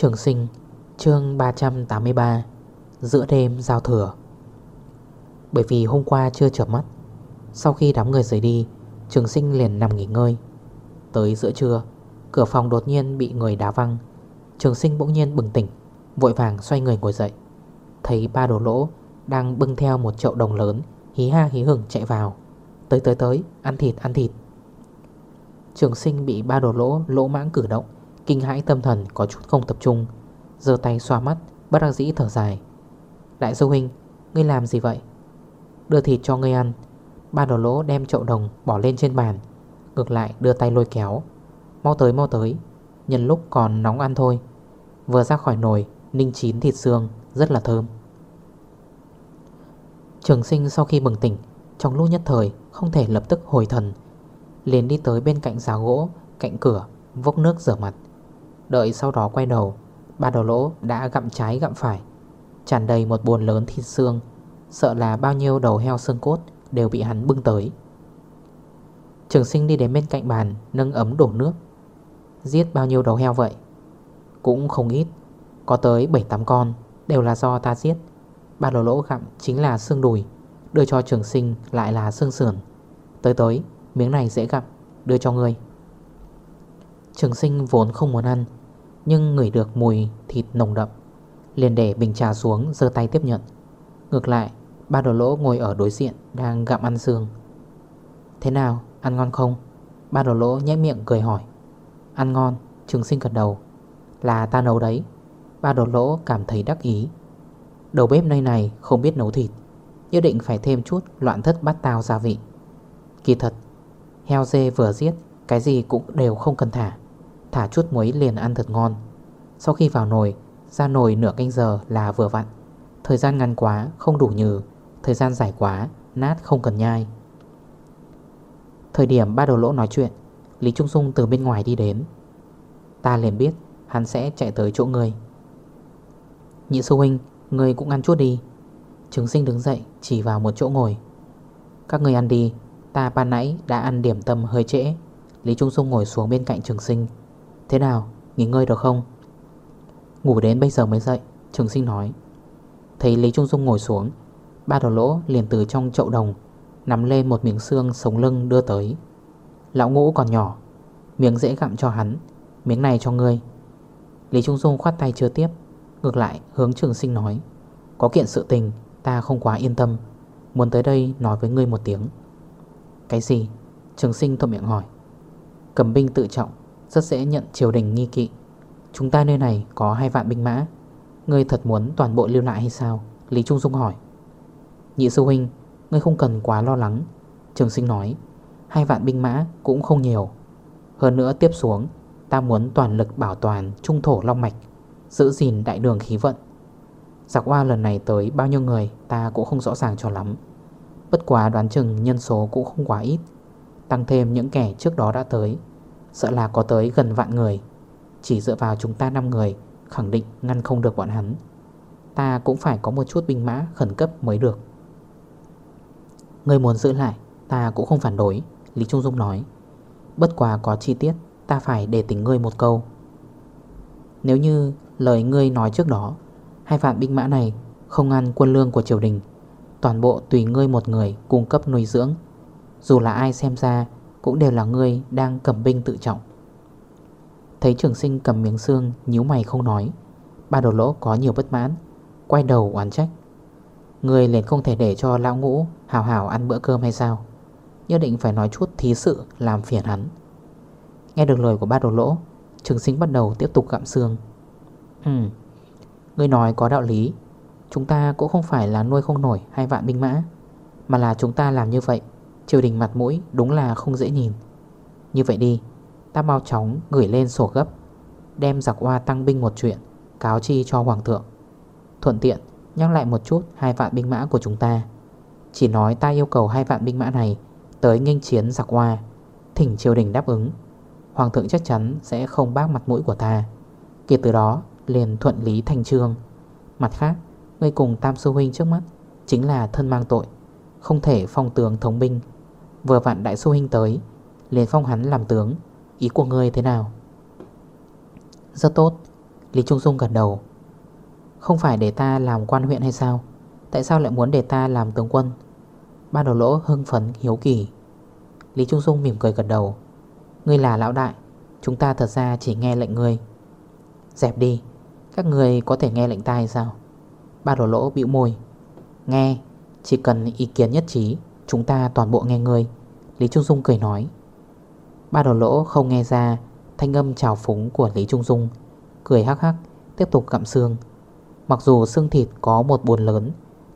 Trường sinh, chương 383 Giữa đêm giao thừa. Bởi vì hôm qua chưa chợp mắt, Sau khi đám người rời đi, Trường sinh liền nằm nghỉ ngơi. Tới giữa trưa, Cửa phòng đột nhiên bị người đá văng. Trường sinh bỗng nhiên bừng tỉnh, Vội vàng xoay người ngồi dậy. Thấy ba đồ lỗ đang bưng theo một chậu đồng lớn, Hí ha hí hừng chạy vào. Tới tới tới, ăn thịt ăn thịt. Trường sinh bị ba đồ lỗ lỗ mãng cử động Kinh hãi tâm thần có chút không tập trung Giờ tay xoa mắt, Bất đắc dĩ thở dài. Đại sư huynh, Ngươi làm gì vậy? Đưa thịt cho ngươi ăn. Ba đồ lỗ đem chậu đồng bỏ lên trên bàn, Ngược lại đưa tay lôi kéo. Mau tới mau tới. Nhân lúc còn nóng ăn thôi. Vừa ra khỏi nồi, Ninh chín thịt xương, Rất là thơm. Trường sinh sau khi bừng tỉnh, Trong lúc nhất thời, không thể lập tức hồi thần. Liền đi tới bên cạnh giá gỗ, Cạnh cửa, Vốc nước rửa mặt. Đợi sau đó quay đầu, Ba đầu lỗ đã gặm trái gặm phải. Tràn đầy một buồn lớn thịt xương, Sợ là bao nhiêu đầu heo xương cốt Đều bị hắn bưng tới. Trường sinh đi đến bên cạnh bàn, Nâng ấm đổ nước. Giết bao nhiêu đầu heo vậy? Cũng không ít. Có tới 7-8 con, Đều là do ta giết. Ba đầu lỗ gặm chính là xương đùi, Đưa cho trường sinh lại là xương sườn. Tới tới, miếng này dễ gặm, Đưa cho người. Trường sinh vốn không muốn ăn nhưng ngửi được mùi thịt nồng đậm, Liền để bình trà xuống giơ tay tiếp nhận. Ngược lại, Ba đồ lỗ ngồi ở đối diện Đang gặm ăn xương. Thế nào, ăn ngon không? Ba đồ lỗ nhét miệng cười hỏi. Ăn ngon, Trường sinh gật đầu. Là ta nấu đấy. Ba đồ lỗ cảm thấy đắc ý. Đầu bếp nơi này không biết nấu thịt, Nhất định phải thêm chút loạn thất bát tao gia vị. Kỳ thật, Heo dê vừa giết, Cái gì cũng đều không cần thả. Thả chút muối liền ăn thật ngon. Sau khi vào nồi, Ra nồi nửa canh giờ là vừa vặn. Thời gian ngắn quá, không đủ nhừ. Thời gian dài quá, nát không cần nhai. Thời điểm ba đầu lỗ nói chuyện, Lý Trung Dung từ bên ngoài đi đến. Ta liền biết, Hắn sẽ chạy tới chỗ người Nhị sư huynh Người cũng ăn chút đi. Trứng sinh đứng dậy, chỉ vào một chỗ ngồi. Các người ăn đi, Ta ban nãy đã ăn điểm tâm hơi trễ. Lý Trung Dung ngồi xuống bên cạnh trường sinh. Thế nào? Nghỉ ngơi được không? Ngủ đến bây giờ mới dậy, Trường sinh nói. Thấy Lý Trung Dung ngồi xuống, Ba đầu lỗ liền từ trong chậu đồng, Nắm lên một miếng xương sống lưng đưa tới. Lão ngũ còn nhỏ, Miếng dễ gặm cho hắn, Miếng này cho ngươi. Lý Trung Dung khoát tay chưa tiếp, Ngược lại hướng trường sinh nói. Có kiện sự tình, ta không quá yên tâm, Muốn tới đây nói với ngươi một tiếng. Cái gì? Trường sinh thuận miệng hỏi. Cầm binh tự trọng rất dễ nhận triều đình nghi kỵ. Chúng ta nơi này có hai vạn binh mã. Ngươi thật muốn toàn bộ lưu lại hay sao? Lý Trung Dung hỏi. Nhị sư huynh, Ngươi không cần quá lo lắng. Trường sinh nói, Hai vạn binh mã cũng không nhiều. Hơn nữa tiếp xuống, Ta muốn toàn lực bảo toàn trung thổ long mạch, Giữ gìn đại đường khí vận. Giặc hoa lần này tới bao nhiêu người Ta cũng không rõ ràng cho lắm. Bất quá đoán chừng nhân số cũng không quá ít. Tăng thêm những kẻ trước đó đã tới Sợ là có tới gần vạn người. Chỉ dựa vào chúng ta 5 người, Khẳng định ngăn không được bọn hắn. Ta cũng phải có một chút binh mã khẩn cấp mới được. Người muốn giữ lại, Ta cũng không phản đối, Lý Trung Dung nói. Bất quá có chi tiết, Ta phải để tỉnh ngươi một câu. Nếu như lời ngươi nói trước đó, Hai vạn binh mã này Không ăn quân lương của triều đình, Toàn bộ tùy ngươi một người cung cấp nuôi dưỡng. Dù là ai xem ra cũng đều là người đang cầm binh tự trọng. Thấy trường sinh cầm miếng xương, nhíu mày không nói. Ba đồ lỗ có nhiều bất mãn, Quay đầu oán trách. Người liền không thể để cho lão ngũ Hào hào ăn bữa cơm hay sao? Nhất định phải nói chút thí sự làm phiền hắn. Nghe được lời của ba đồ lỗ, Trường sinh bắt đầu tiếp tục gặm xương. Ừ Ngươi nói có đạo lý. Chúng ta cũng không phải là nuôi không nổi hai vạn binh mã, Mà là chúng ta làm như vậy. Triều đình mặt mũi đúng là không dễ nhìn. Như vậy đi, Ta mau chóng gửi lên sổ gấp, Đem giặc hoa tăng binh một chuyện, Cáo chi cho hoàng thượng. Thuận tiện, nhắc lại một chút Hai vạn binh mã của chúng ta. Chỉ nói ta yêu cầu hai vạn binh mã này Tới nghênh chiến giặc hoa Thỉnh triều đình đáp ứng. Hoàng thượng chắc chắn sẽ không bác mặt mũi của ta. Kể từ đó, liền thuận lý thành trương. Mặt khác, Ngươi cùng Tam Sư Huynh trước mắt Chính là thân mang tội, Không thể phong tường thống binh Vừa vạn Đại Sư Huynh tới, liền phong hắn làm tướng. Ý của ngươi thế nào? Rất tốt, Lý Trung Dung gật đầu. Không phải để ta làm quan huyện hay sao? Tại sao lại muốn để ta làm tướng quân? Ba đầu lỗ hưng phấn hiếu kỳ. Lý Trung Dung mỉm cười gật đầu. Ngươi là lão đại, Chúng ta thật ra chỉ nghe lệnh ngươi. Dẹp đi, Các người có thể nghe lệnh ta hay sao? Ba đồ lỗ bĩu môi. Nghe, Chỉ cần ý kiến nhất trí. Chúng ta toàn bộ nghe ngươi. Lý Trung Dung cười nói. Ba đầu lỗ không nghe ra, Thanh âm trào phúng của Lý Trung Dung. Cười hắc hắc, Tiếp tục gặm xương. Mặc dù xương thịt có một buồn lớn,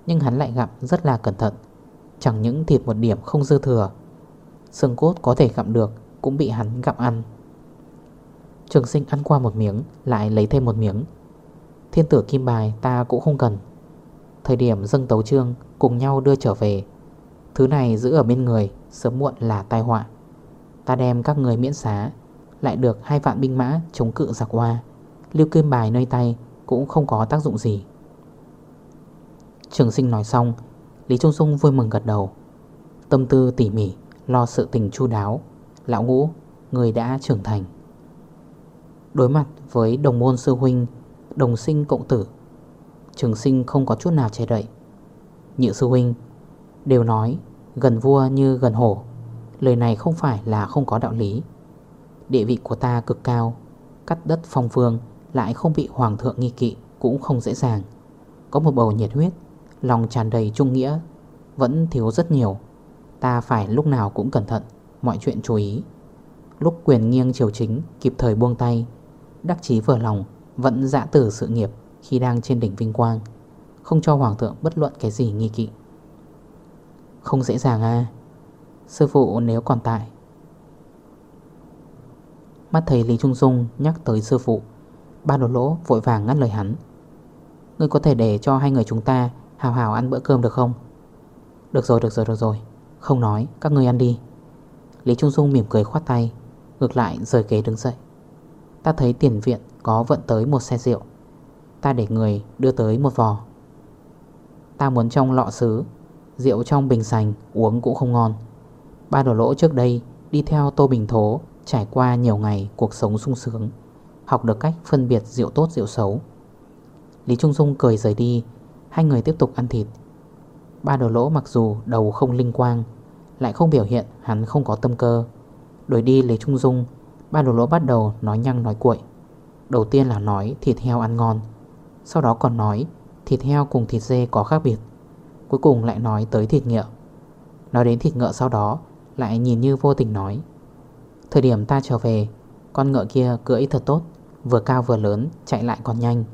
Nhưng hắn lại gặm rất là cẩn thận. Chẳng những thịt một điểm không dư thừa, Xương cốt có thể gặm được, Cũng bị hắn gặm ăn. Trường sinh ăn qua một miếng, Lại lấy thêm một miếng. Thiên tử kim bài ta cũng không cần. Thời điểm dâng tấu trương, Cùng nhau đưa trở về. Thứ này giữ ở bên người, Sớm muộn là tai họa. Ta đem các người miễn xá, Lại được hai vạn binh mã chống cự giặc hoa. Lưu kim bài nơi tay Cũng không có tác dụng gì. Trường sinh nói xong, Lý Trung Dung vui mừng gật đầu. Tâm tư tỉ mỉ, Lo sự tình chu đáo. Lão ngũ, Người đã trưởng thành. Đối mặt với đồng môn sư huynh, Đồng sinh cộng tử, Trường sinh không có chút nào che đậy. Nhị sư huynh Đều nói, gần vua như gần hổ. Lời này không phải là không có đạo lý. Địa vị của ta cực cao, Cắt đất phong phương Lại không bị hoàng thượng nghi kỵ Cũng không dễ dàng. Có một bầu nhiệt huyết, Lòng tràn đầy trung nghĩa, Vẫn thiếu rất nhiều. Ta phải lúc nào cũng cẩn thận, Mọi chuyện chú ý. Lúc quyền nghiêng triều chính kịp thời buông tay, Đắc chí vừa lòng, Vẫn dã tử sự nghiệp khi đang trên đỉnh vinh quang, Không cho hoàng thượng bất luận cái gì nghi kỵ. Không dễ dàng à? Sư phụ nếu còn tại. Mắt thầy Lý Trung Dung nhắc tới sư phụ, Ba đồ lỗ vội vàng ngắt lời hắn. Ngươi có thể để cho hai người chúng ta Hào hào ăn bữa cơm được không? Được rồi được rồi được rồi. Không nói, các ngươi ăn đi. Lý Trung Dung mỉm cười khoát tay, Ngược lại rời ghế đứng dậy. Ta thấy tiền viện có vận tới một xe rượu. Ta để người đưa tới một vò. Ta muốn trong lọ sứ Rượu trong bình sành, uống cũng không ngon. Ba đồ lỗ trước đây Đi theo Tô Bình Thố Trải qua nhiều ngày cuộc sống sung sướng, Học được cách phân biệt rượu tốt, rượu xấu. Lý Trung Dung cười rời đi, Hai người tiếp tục ăn thịt. Ba đồ lỗ mặc dù đầu không linh quang, Lại không biểu hiện hắn không có tâm cơ. Đổi đi Lý Trung Dung, Ba đồ lỗ bắt đầu nói nhăng nói cuội. Đầu tiên là nói thịt heo ăn ngon, Sau đó còn nói thịt heo cùng thịt dê có khác biệt. Cuối cùng lại nói tới thịt ngựa. Nói đến thịt ngựa sau đó Lại nhìn như vô tình nói Thời điểm ta trở về Con ngựa kia cưỡi thật tốt Vừa cao vừa lớn chạy lại còn nhanh.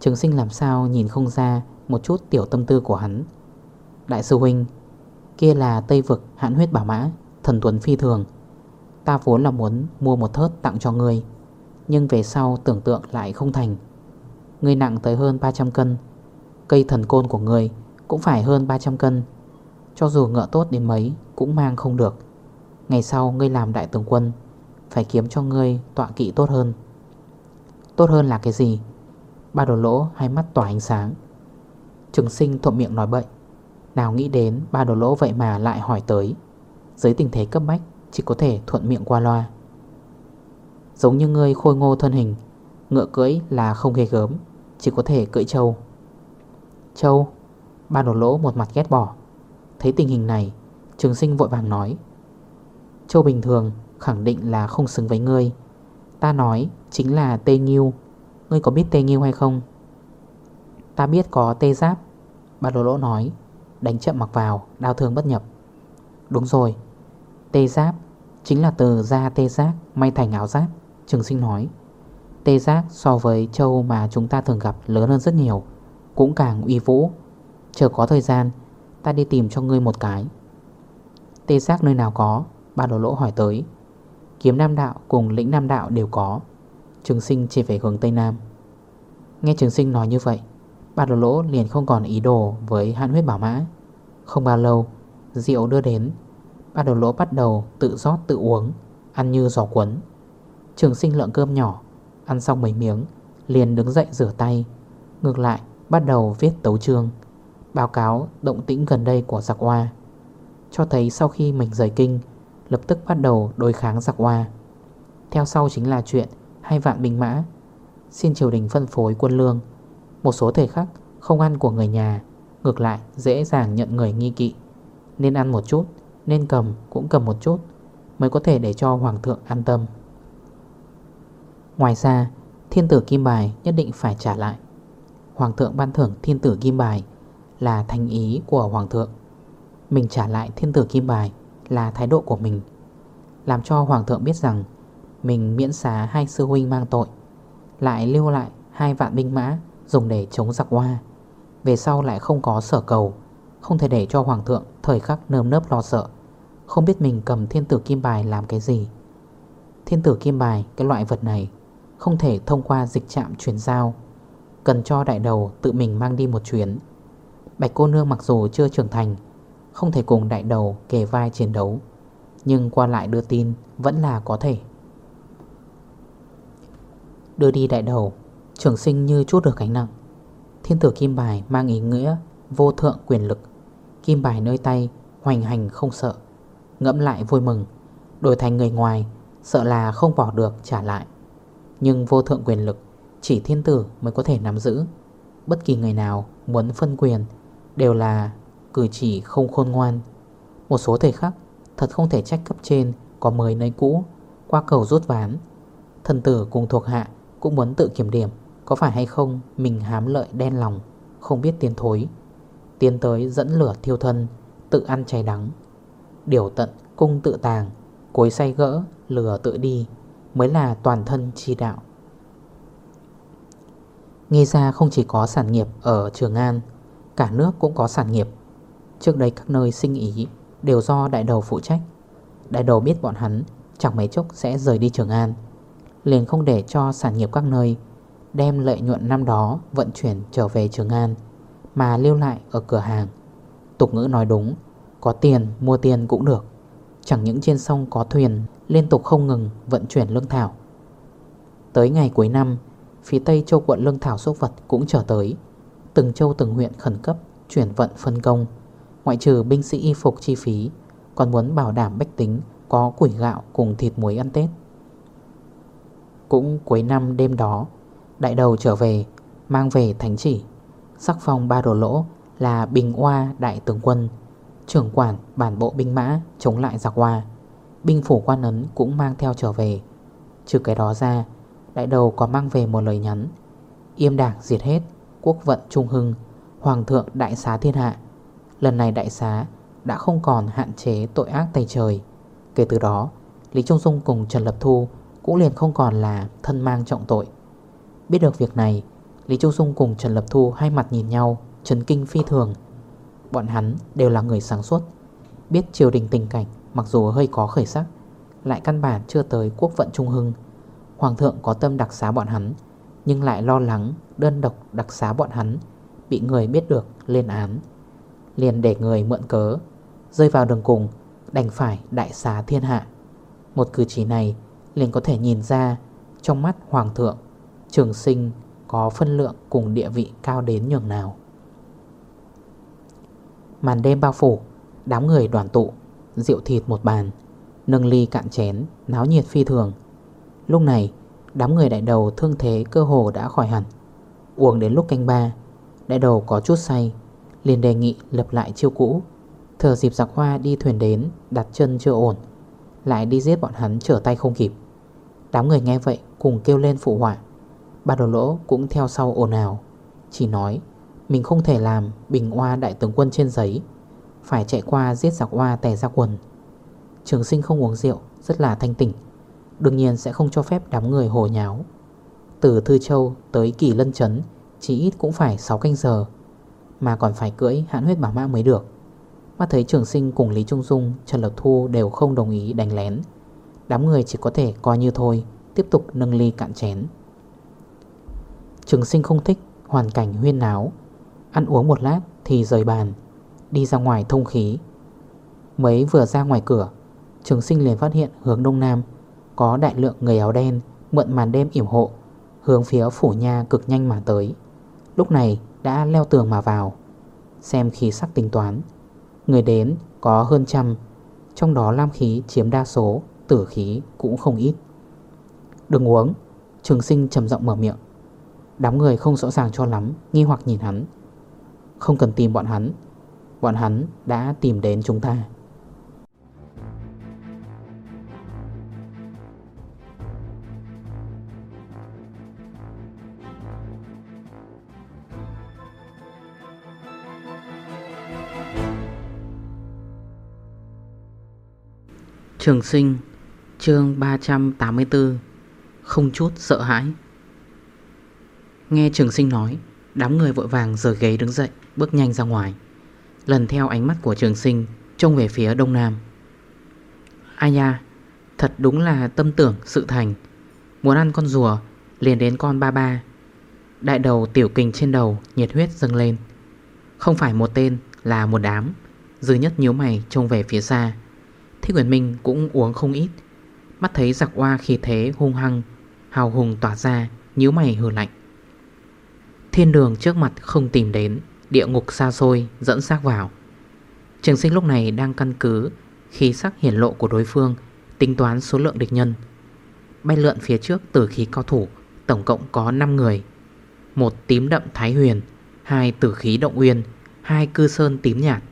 Trường sinh làm sao nhìn không ra Một chút tiểu tâm tư của hắn. Đại sư huynh Kia là Tây Vực hãn huyết bảo mã Thần tuấn phi thường. Ta vốn là muốn mua một thớt tặng cho người, Nhưng về sau tưởng tượng lại không thành. Ngươi nặng tới hơn 300 cân Cây thần côn của ngươi cũng phải hơn 300 cân. Cho dù ngựa tốt đến mấy, Cũng mang không được. Ngày sau ngươi làm đại tướng quân, Phải kiếm cho ngươi tọa kỵ tốt hơn. Tốt hơn là cái gì? Ba đồ lỗ hai mắt tỏa ánh sáng. Trường sinh thuận miệng nói bậy. Nào nghĩ đến ba đồ lỗ vậy mà lại hỏi tới. Dưới tình thế cấp bách, Chỉ có thể thuận miệng qua loa. Giống như ngươi khôi ngô thân hình, Ngựa cưỡi là không ghê gớm, Chỉ có thể cưỡi trâu. Trâu? Ba đồ lỗ một mặt ghét bỏ. Thấy tình hình này, Trường sinh vội vàng nói, Châu bình thường khẳng định là không xứng với ngươi. Ta nói chính là tê nghiêu. Ngươi có biết tê nghiêu hay không? Ta biết có tê giáp. Ba đồ lỗ nói, Đánh chậm mặc vào, đau thương bất nhập. Đúng rồi, Tê giáp chính là từ da tê giác May thành áo giáp. Trường sinh nói, Tê giác so với châu mà chúng ta thường gặp lớn hơn rất nhiều, Cũng càng uy vũ. Chờ có thời gian, Ta đi tìm cho ngươi một cái. Tê giác nơi nào có? Ba đồ lỗ hỏi tới. Kiếm Nam Đạo cùng lĩnh Nam Đạo đều có. Trường sinh chỉ về hướng Tây Nam. Nghe trường sinh nói như vậy Ba đồ lỗ liền không còn ý đồ với hạn huyết bảo mã. Không bao lâu, Rượu đưa đến. Ba đồ lỗ bắt đầu tự rót tự uống, Ăn như giò cuốn. Trường sinh lượng cơm nhỏ, Ăn xong mấy miếng, Liền đứng dậy rửa tay. Ngược lại, bắt đầu viết tấu chương. Báo cáo động tĩnh gần đây của giặc hoa Cho thấy sau khi mình rời kinh, Lập tức bắt đầu đối kháng giặc hoa Theo sau chính là chuyện Hai vạn binh mã. Xin triều đình phân phối quân lương. Một số thể khắc, không ăn của người nhà, Ngược lại dễ dàng nhận người nghi kỵ. Nên ăn một chút, Nên cầm cũng cầm một chút, Mới có thể để cho hoàng thượng an tâm. Ngoài ra, Thiên tử kim bài nhất định phải trả lại. Hoàng thượng ban thưởng thiên tử kim bài là thành ý của hoàng thượng. Mình trả lại thiên tử kim bài Là thái độ của mình, Làm cho hoàng thượng biết rằng Mình miễn xá hai sư huynh mang tội, Lại lưu lại hai vạn binh mã Dùng để chống giặc hoa Về sau lại không có sở cầu, Không thể để cho hoàng thượng thời khắc nơm nớp lo sợ, Không biết mình cầm thiên tử kim bài làm cái gì. Thiên tử kim bài, cái loại vật này, Không thể thông qua dịch trạm chuyển giao, Cần cho đại đầu tự mình mang đi một chuyến. Bạch cô nương mặc dù chưa trưởng thành, Không thể cùng đại đầu kề vai chiến đấu, Nhưng qua lại đưa tin Vẫn là có thể. Đưa đi đại đầu, Trường sinh như chút được gánh nặng. Thiên tử kim bài mang ý nghĩa Vô thượng quyền lực. Kim bài nơi tay, hoành hành không sợ, Ngẫm lại vui mừng. Đổi thành người ngoài, Sợ là không bỏ được trả lại. Nhưng vô thượng quyền lực Chỉ thiên tử mới có thể nắm giữ. Bất kỳ người nào muốn phân quyền Đều là cử chỉ không khôn ngoan. Một số thời khắc, Thật không thể trách cấp trên Có mới nơi cũ, Qua cầu rút ván. Thần tử cùng thuộc hạ cũng muốn tự kiểm điểm Có phải hay không mình hám lợi đen lòng, Không biết tiến thối. Tiến tới dẫn lửa thiêu thân, Tự ăn cháy đắng. Điều tận cung tự tàng, Cối say gỡ lửa tự đi, Mới là toàn thân chi đạo. Nghe ra không chỉ có sản nghiệp ở Trường An Cả nước cũng có sản nghiệp. Trước đây các nơi sinh ý Đều do đại đầu phụ trách. Đại đầu biết bọn hắn, Chẳng mấy chốc sẽ rời đi Trường An. Liền không để cho sản nghiệp các nơi Đem lợi nhuận năm đó Vận chuyển trở về Trường An, Mà lưu lại ở cửa hàng. Tục ngữ nói đúng, Có tiền mua tiền cũng được. Chẳng những trên sông có thuyền, Liên tục không ngừng vận chuyển lương thảo. Tới ngày cuối năm, Phía Tây châu quận lương thảo sốc vật cũng trở tới. Từng châu từng huyện khẩn cấp, Chuyển vận, phân công. Ngoại trừ binh sĩ y phục chi phí, Còn muốn bảo đảm bách tính, Có củi gạo cùng thịt muối ăn Tết. Cũng cuối năm đêm đó, Đại đầu trở về, Mang về thánh chỉ. Sắc phong ba đồ lỗ là Bình Hoa Đại tướng quân, Trưởng quản bản bộ binh mã Chống lại giặc hoa Binh phủ quan ấn cũng mang theo trở về. Trừ cái đó ra, Đại đầu có mang về một lời nhắn. Yêm đảng diệt hết Quốc vận trung hưng, Hoàng thượng đại xá thiên hạ. Lần này đại xá đã không còn hạn chế tội ác tay trời. Kể từ đó, Lý Trung Dung cùng Trần Lập Thu Cũng liền không còn là thân mang trọng tội. Biết được việc này, Lý Trung Dung cùng Trần Lập Thu hai mặt nhìn nhau, chấn kinh phi thường. Bọn hắn đều là người sáng suốt, Biết triều đình tình cảnh Mặc dù hơi có khởi sắc, Lại căn bản chưa tới quốc vận trung hưng. Hoàng thượng có tâm đặc xá bọn hắn, Nhưng lại lo lắng đơn độc đặc xá bọn hắn, Bị người biết được lên án. Liền để người mượn cớ, Rơi vào đường cùng, Đành phải đại xá thiên hạ. Một cử chỉ này, liền có thể nhìn ra Trong mắt hoàng thượng, Trường sinh có phân lượng cùng địa vị cao đến nhường nào. Màn đêm bao phủ, Đám người đoàn tụ, Rượu thịt một bàn, Nâng ly cạn chén, Náo nhiệt phi thường. Lúc này, Đám người đại đầu thương thế cơ hồ đã khỏi hẳn. Uống đến lúc canh ba, Đại đầu có chút say, liền đề nghị lập lại chiêu cũ. Thờ dịp giặc hoa đi thuyền đến, Đặt chân chưa ổn, Lại đi giết bọn hắn trở tay không kịp. Đám người nghe vậy cùng kêu lên phụ họa. Ba đồ lỗ cũng theo sau ồn ào, Chỉ nói, Mình không thể làm bình hoa đại tướng quân trên giấy, Phải chạy qua giết giặc hoa tè ra quần. Trường sinh không uống rượu, Rất là thanh tỉnh, Đương nhiên sẽ không cho phép đám người hồ nháo. Từ Thư Châu tới Kỳ Lân Trấn Chỉ ít cũng phải 6 canh giờ, Mà còn phải cưỡi hãn huyết bảo mã mới được. Mắt thấy trường sinh cùng Lý Trung Dung, Trần Lập Thu đều không đồng ý đánh lén, Đám người chỉ có thể coi như thôi, Tiếp tục nâng ly cạn chén. Trường sinh không thích hoàn cảnh huyên náo, Ăn uống một lát thì rời bàn, Đi ra ngoài thông khí. Mấy vừa ra ngoài cửa, Trường sinh liền phát hiện hướng đông nam Có đại lượng người áo đen Mượn màn đêm yểm hộ Hướng phía phủ nha cực nhanh mà tới. Lúc này đã leo tường mà vào. Xem khí sắc tính toán. Người đến có hơn trăm, Trong đó lam khí chiếm đa số, Tử khí cũng không ít. Đừng uống. Trường sinh trầm giọng mở miệng. Đám người không rõ ràng cho lắm, Nghi hoặc nhìn hắn. Không cần tìm bọn hắn. Bọn hắn đã tìm đến chúng ta. Trường sinh, chương 384 Không chút sợ hãi. Nghe trường sinh nói, Đám người vội vàng rời ghế đứng dậy, Bước nhanh ra ngoài, Lần theo ánh mắt của trường sinh Trông về phía đông nam. Ai nha Thật đúng là tâm tưởng sự thành. Muốn ăn con rùa, liền đến con ba ba. Đại đầu tiểu kình trên đầu Nhiệt huyết dâng lên. Không phải một tên, là một đám. Dư nhất nhíu mày trông về phía xa. Thích Nguyễn Minh cũng uống không ít. Mắt thấy giặc hoa khí thế hung hăng, Hào hùng tỏa ra, nhíu mày hừ lạnh. Thiên đường trước mặt không tìm đến, Địa ngục xa xôi dẫn xác vào. Trường sinh lúc này đang căn cứ khí sắc hiển lộ của đối phương, Tính toán số lượng địch nhân. Bay lượn phía trước tử khí cao thủ, Tổng cộng có 5 người. Một tím đậm thái huyền, Hai tử khí động uyên, Hai cư sơn tím nhạt.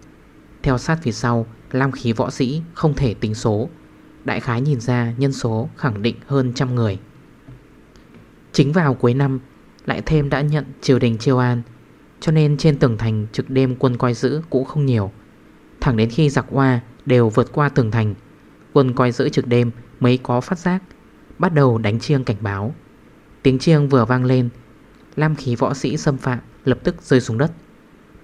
Theo sát phía sau Lam khí võ sĩ không thể tính số. Đại khái nhìn ra nhân số khẳng định hơn trăm người. Chính vào cuối năm, Lại thêm đã nhận triều đình triều an, Cho nên trên tường thành trực đêm quân coi giữ cũng không nhiều. Thẳng đến khi giặc hoa đều vượt qua tường thành, Quân coi giữ trực đêm mới có phát giác, Bắt đầu đánh chiêng cảnh báo. Tiếng chiêng vừa vang lên, Lam khí võ sĩ xâm phạm lập tức rơi xuống đất.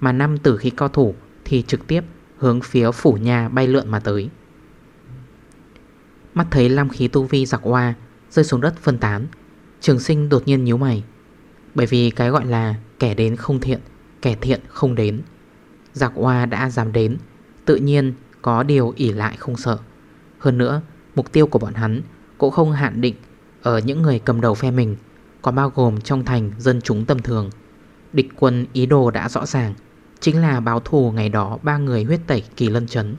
Mà năm tử khí cao thủ thì trực tiếp Hướng phía phủ nhà bay lượn mà tới. Mắt thấy lam khí tu vi giặc hoa Rơi xuống đất phân tán, Trường sinh đột nhiên nhíu mày, Bởi vì cái gọi là kẻ đến không thiện, Kẻ thiện không đến. Giặc hoa đã dám đến, Tự nhiên có điều ỉ lại không sợ. Hơn nữa, Mục tiêu của bọn hắn Cũng không hạn định Ở những người cầm đầu phe mình Còn bao gồm trong thành dân chúng tầm thường. Địch quân ý đồ đã rõ ràng Chính là báo thù ngày đó ba người huyết tẩy kỳ lân chấn.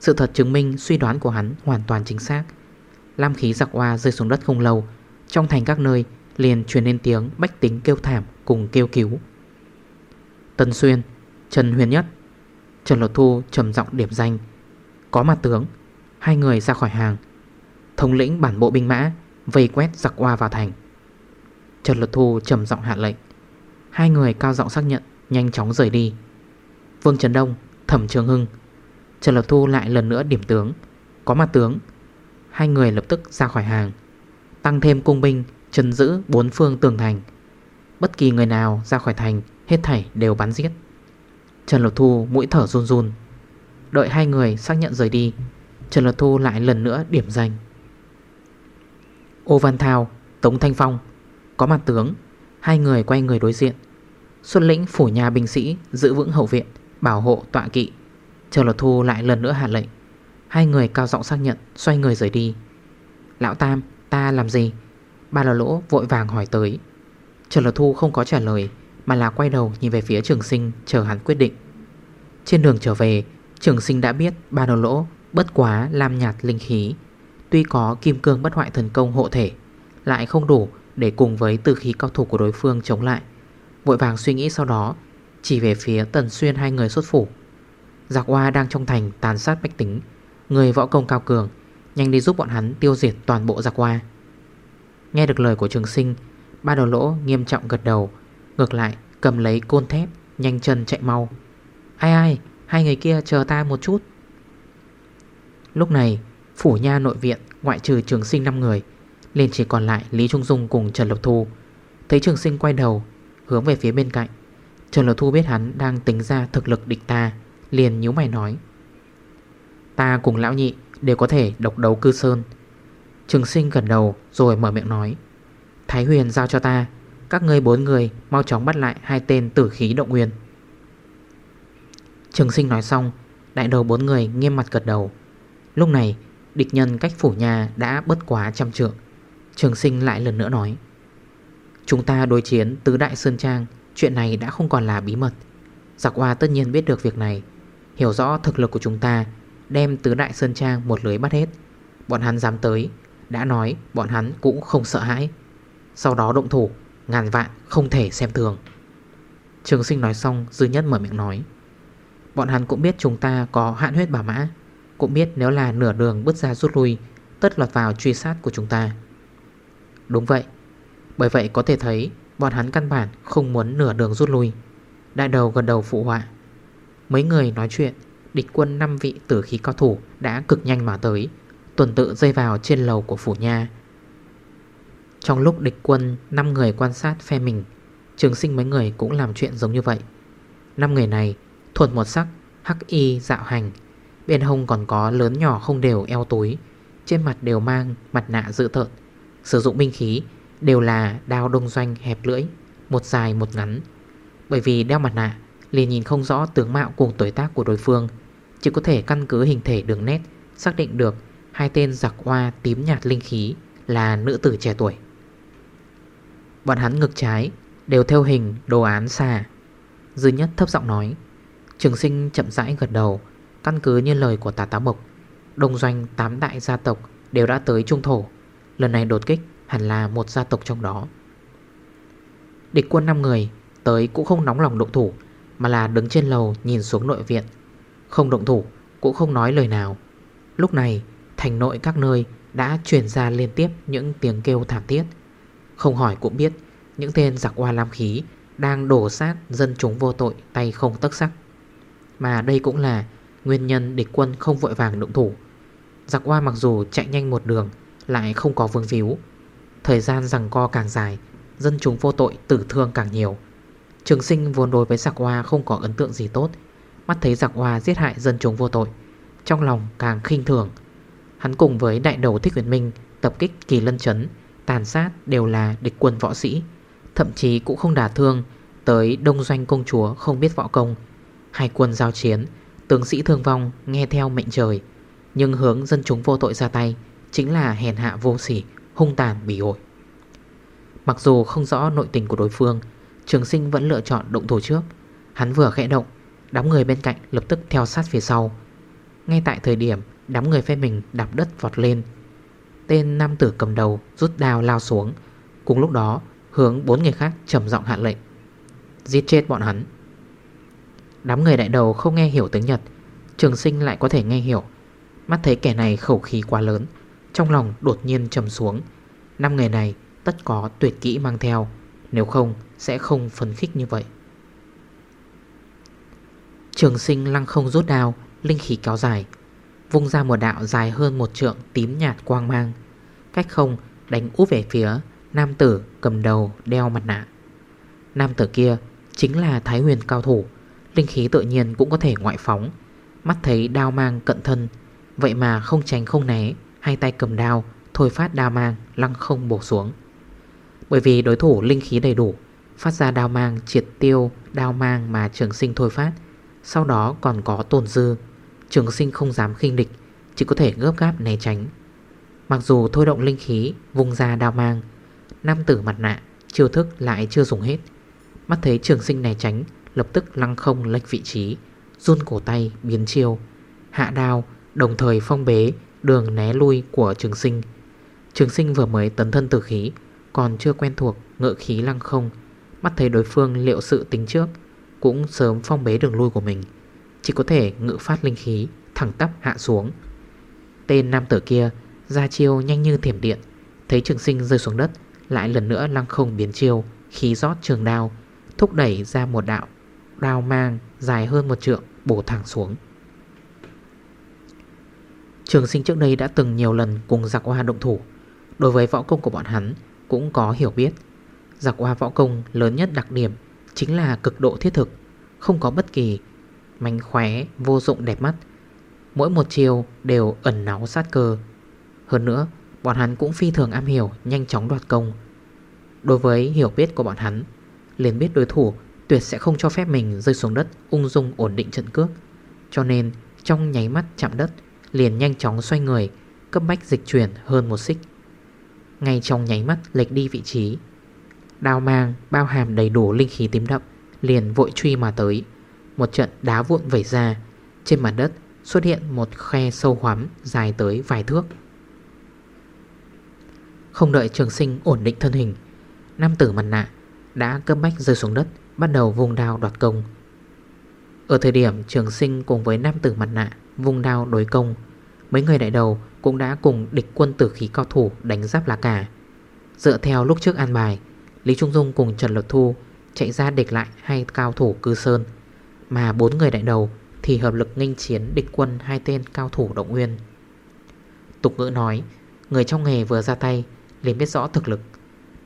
Sự thật chứng minh suy đoán của hắn hoàn toàn chính xác. Lam khí giặc hoa rơi xuống đất không lâu. Trong thành các nơi liền truyền lên tiếng bách tính kêu thảm cùng kêu cứu. Tân Xuyên, Trần Huyền Nhất Trần Lột Thu trầm giọng điểm danh. Có mặt tướng Hai người ra khỏi hàng. Thống lĩnh bản bộ binh mã Vây quét giặc hoa vào thành. Trần Lột Thu trầm giọng hạ lệnh. Hai người cao giọng xác nhận Nhanh chóng rời đi. Vương Trần Đông, Thẩm Trường Hưng. Trần Lập Thu lại lần nữa điểm tướng. Có mặt tướng. Hai người lập tức ra khỏi hàng. Tăng thêm cung binh Trần giữ bốn phương tường thành. Bất kỳ người nào ra khỏi thành Hết thảy đều bắn giết. Trần Lập Thu mũi thở run run. Đợi hai người xác nhận rời đi Trần Lập Thu lại lần nữa điểm danh. Ô Văn Thao Tống Thanh Phong. Có mặt tướng. Hai người quay người đối diện. Xuân lĩnh phủ nhà binh sĩ Giữ vững hậu viện. Bảo hộ tọa kỵ. Chờ lột thu lại lần nữa hạ lệnh. Hai người cao giọng xác nhận, Xoay người rời đi. Lão Tam, ta làm gì? Ba lò lỗ vội vàng hỏi tới. Chờ Lột Thu không có trả lời, Mà là quay đầu nhìn về phía trường sinh Chờ hắn quyết định. Trên đường trở về, Trường sinh đã biết ba đầu lỗ bất quá lam nhạt linh khí. Tuy có kim cương bất hoại thần công hộ thể, Lại không đủ để cùng với từ khí cao thủ của đối phương chống lại. Vội vàng suy nghĩ sau đó chỉ về phía Tần Xuyên hai người xuất phủ. Giặc hoa đang trong thành tàn sát bách tính. Người võ công cao cường, Nhanh đi giúp bọn hắn tiêu diệt toàn bộ giặc hoa Nghe được lời của trường sinh, Ba đầu lỗ nghiêm trọng gật đầu, Ngược lại cầm lấy côn thép, Nhanh chân chạy mau. Ai ai, hai người kia chờ ta một chút. Lúc này, Phủ nha nội viện ngoại trừ trường sinh 5 người, liền chỉ còn lại Lý Trung Dung cùng Trần Lộc Thu. Thấy trường sinh quay đầu, Hướng về phía bên cạnh Trần Lộc Thu biết hắn đang tính ra thực lực địch ta, Liền nhíu mày nói. Ta cùng lão nhị đều có thể độc đấu cư sơn. Trường sinh gần đầu rồi mở miệng nói. Thái huyền giao cho ta, Các ngươi bốn người mau chóng bắt lại hai tên tử khí động nguyên. Trường sinh nói xong, Đại đầu bốn người nghiêm mặt gật đầu. Lúc này, địch nhân cách phủ nhà đã bất quá trăm trượng. Trường sinh lại lần nữa nói. Chúng ta đối chiến tứ đại Sơn Trang Chuyện này đã không còn là bí mật. Giặc hoa tất nhiên biết được việc này. Hiểu rõ thực lực của chúng ta, Đem tứ đại Sơn Trang một lưới bắt hết. Bọn hắn dám tới, Đã nói bọn hắn cũng không sợ hãi. Sau đó động thủ, Ngàn vạn không thể xem thường. Trường sinh nói xong, Dư nhất mở miệng nói, Bọn hắn cũng biết chúng ta có hạn huyết bảo mã, Cũng biết nếu là nửa đường bước ra rút lui, Tất lọt vào truy sát của chúng ta. Đúng vậy, Bởi vậy có thể thấy Bọn hắn căn bản không muốn nửa đường rút lui. Đại đầu gần đầu phụ họa. Mấy người nói chuyện, Địch quân 5 vị tử khí cao thủ Đã cực nhanh mà tới, Tuần tự rơi vào trên lầu của phủ nha. Trong lúc địch quân 5 người quan sát phe mình, Trường sinh mấy người cũng làm chuyện giống như vậy. 5 người này, Thuần một sắc, Hắc y, dạo hành. Bên hông còn có lớn nhỏ không đều eo túi, Trên mặt đều mang mặt nạ dự tợn. Sử dụng binh khí Đều là đao đông doanh hẹp lưỡi, Một dài một ngắn. Bởi vì đeo mặt nạ liền nhìn không rõ tướng mạo cùng tuổi tác của đối phương, Chỉ có thể căn cứ hình thể đường nét, Xác định được hai tên giặc hoa tím nhạt linh khí Là nữ tử trẻ tuổi. Bọn hắn ngực trái, Đều theo hình đồ án xà Dư nhất thấp giọng nói, Trường sinh chậm rãi gật đầu, Căn cứ như lời của tà tá mộc, Đông doanh tám đại gia tộc đều đã tới trung thổ, Lần này đột kích hẳn là một gia tộc trong đó. Địch quân 5 người tới cũng không nóng lòng động thủ, Mà là đứng trên lầu nhìn xuống nội viện. Không động thủ, cũng không nói lời nào. Lúc này, thành nội các nơi đã truyền ra liên tiếp những tiếng kêu thảm thiết. Không hỏi cũng biết, những tên giặc hoa lam khí đang đổ sát dân chúng vô tội tay không tất sắc. Mà đây cũng là nguyên nhân địch quân không vội vàng động thủ. Giặc hoa mặc dù chạy nhanh một đường, lại không có vương víu. Thời gian rằng co càng dài, Dân chúng vô tội tử thương càng nhiều. Trường sinh vốn đối với giặc hoa không có ấn tượng gì tốt. Mắt thấy giặc hoa giết hại dân chúng vô tội, Trong lòng càng khinh thường. Hắn cùng với đại đầu Thích Huyền Minh Tập kích kỳ lân chấn, Tàn sát đều là địch quân võ sĩ, Thậm chí cũng không đả thương Tới đông doanh công chúa không biết võ công. Hai quân giao chiến, Tướng sĩ thương vong nghe theo mệnh trời, Nhưng hướng dân chúng vô tội ra tay Chính là hèn hạ vô sỉ. Hung tàn bỉ ổi Mặc dù không rõ nội tình của đối phương, Trường sinh vẫn lựa chọn động thủ trước. Hắn vừa khẽ động, Đám người bên cạnh lập tức theo sát phía sau. Ngay tại thời điểm Đám người phe mình đạp đất vọt lên, Tên nam tử cầm đầu rút đao lao xuống. Cùng lúc đó, hướng bốn người khác trầm giọng hạ lệnh, Giết chết bọn hắn. Đám người đại đầu không nghe hiểu tiếng Nhật, Trường sinh lại có thể nghe hiểu. Mắt thấy kẻ này khẩu khí quá lớn trong lòng đột nhiên trầm xuống. Năm người này, tất có tuyệt kỹ mang theo, Nếu không sẽ không phấn khích như vậy. Trường sinh lăng không rút đao, Linh khí kéo dài, Vung ra một đạo dài hơn một trượng tím nhạt quang mang, Cách không đánh úp về phía Nam tử cầm đầu đeo mặt nạ. Nam tử kia chính là Thái huyền cao thủ, Linh khí tự nhiên cũng có thể ngoại phóng, Mắt thấy đao mang cận thân, Vậy mà không tránh không né Hai tay cầm đao, Thôi phát đao mang, lăng không bổ xuống. Bởi vì đối thủ linh khí đầy đủ, Phát ra đao mang triệt tiêu, Đao mang mà trường sinh thôi phát. Sau đó còn có tồn dư, Trường sinh không dám khinh địch, Chỉ có thể gớp gáp né tránh. Mặc dù thôi động linh khí Vùng ra đao mang, Nam tử mặt nạ, Chiêu thức lại chưa dùng hết. Mắt thấy trường sinh né tránh, Lập tức lăng không lệch vị trí, Run cổ tay, biến chiêu. Hạ đao, đồng thời phong bế Đường né lui của trường sinh. Trường sinh vừa mới tấn thân tử khí, Còn chưa quen thuộc ngựa khí lăng không, Mắt thấy đối phương liệu sự tính trước, Cũng sớm phong bế đường lui của mình. Chỉ có thể ngự phát linh khí, Thẳng tắp hạ xuống. Tên nam tử kia, ra chiêu nhanh như thiểm điện, Thấy trường sinh rơi xuống đất, Lại lần nữa lăng không biến chiêu, Khí rót trường đao, Thúc đẩy ra một đạo, Đao mang dài hơn một trượng bổ thẳng xuống. Trường sinh trước đây đã từng nhiều lần cùng giặc hoa động thủ. Đối với võ công của bọn hắn, cũng có hiểu biết. Giặc hoa võ công lớn nhất đặc điểm chính là cực độ thiết thực, Không có bất kỳ mánh khóe, vô dụng đẹp mắt. Mỗi một chiều đều ẩn náu sát cơ. Hơn nữa, Bọn hắn cũng phi thường am hiểu Nhanh chóng đoạt công. Đối với hiểu biết của bọn hắn, liền biết đối thủ tuyệt sẽ không cho phép mình rơi xuống đất Ung dung ổn định trận cước. Cho nên, trong nháy mắt chạm đất Liền nhanh chóng xoay người, Cấp bách dịch chuyển hơn một xích. Ngay trong nháy mắt, lệch đi vị trí. Đao mang, bao hàm đầy đủ linh khí tím đậm, Liền vội truy mà tới. Một trận đá vụn vẩy ra, Trên mặt đất xuất hiện một khe sâu hoắm Dài tới vài thước. Không đợi trường sinh ổn định thân hình, Nam tử mặt nạ đã cấp bách rơi xuống đất, Bắt đầu vùng đao đoạt công. Ở thời điểm trường sinh cùng với nam tử mặt nạ Vùng đao đối công. Mấy người đại đầu cũng đã cùng địch quân tử khí cao thủ đánh giáp lá cả Dựa theo lúc trước an bài, Lý Trung Dung cùng Trần Lột Thu chạy ra địch lại hai cao thủ cư sơn, Mà bốn người đại đầu thì hợp lực nghênh chiến địch quân hai tên cao thủ động nguyên. Tục ngữ nói, Người trong nghề vừa ra tay liền biết rõ thực lực.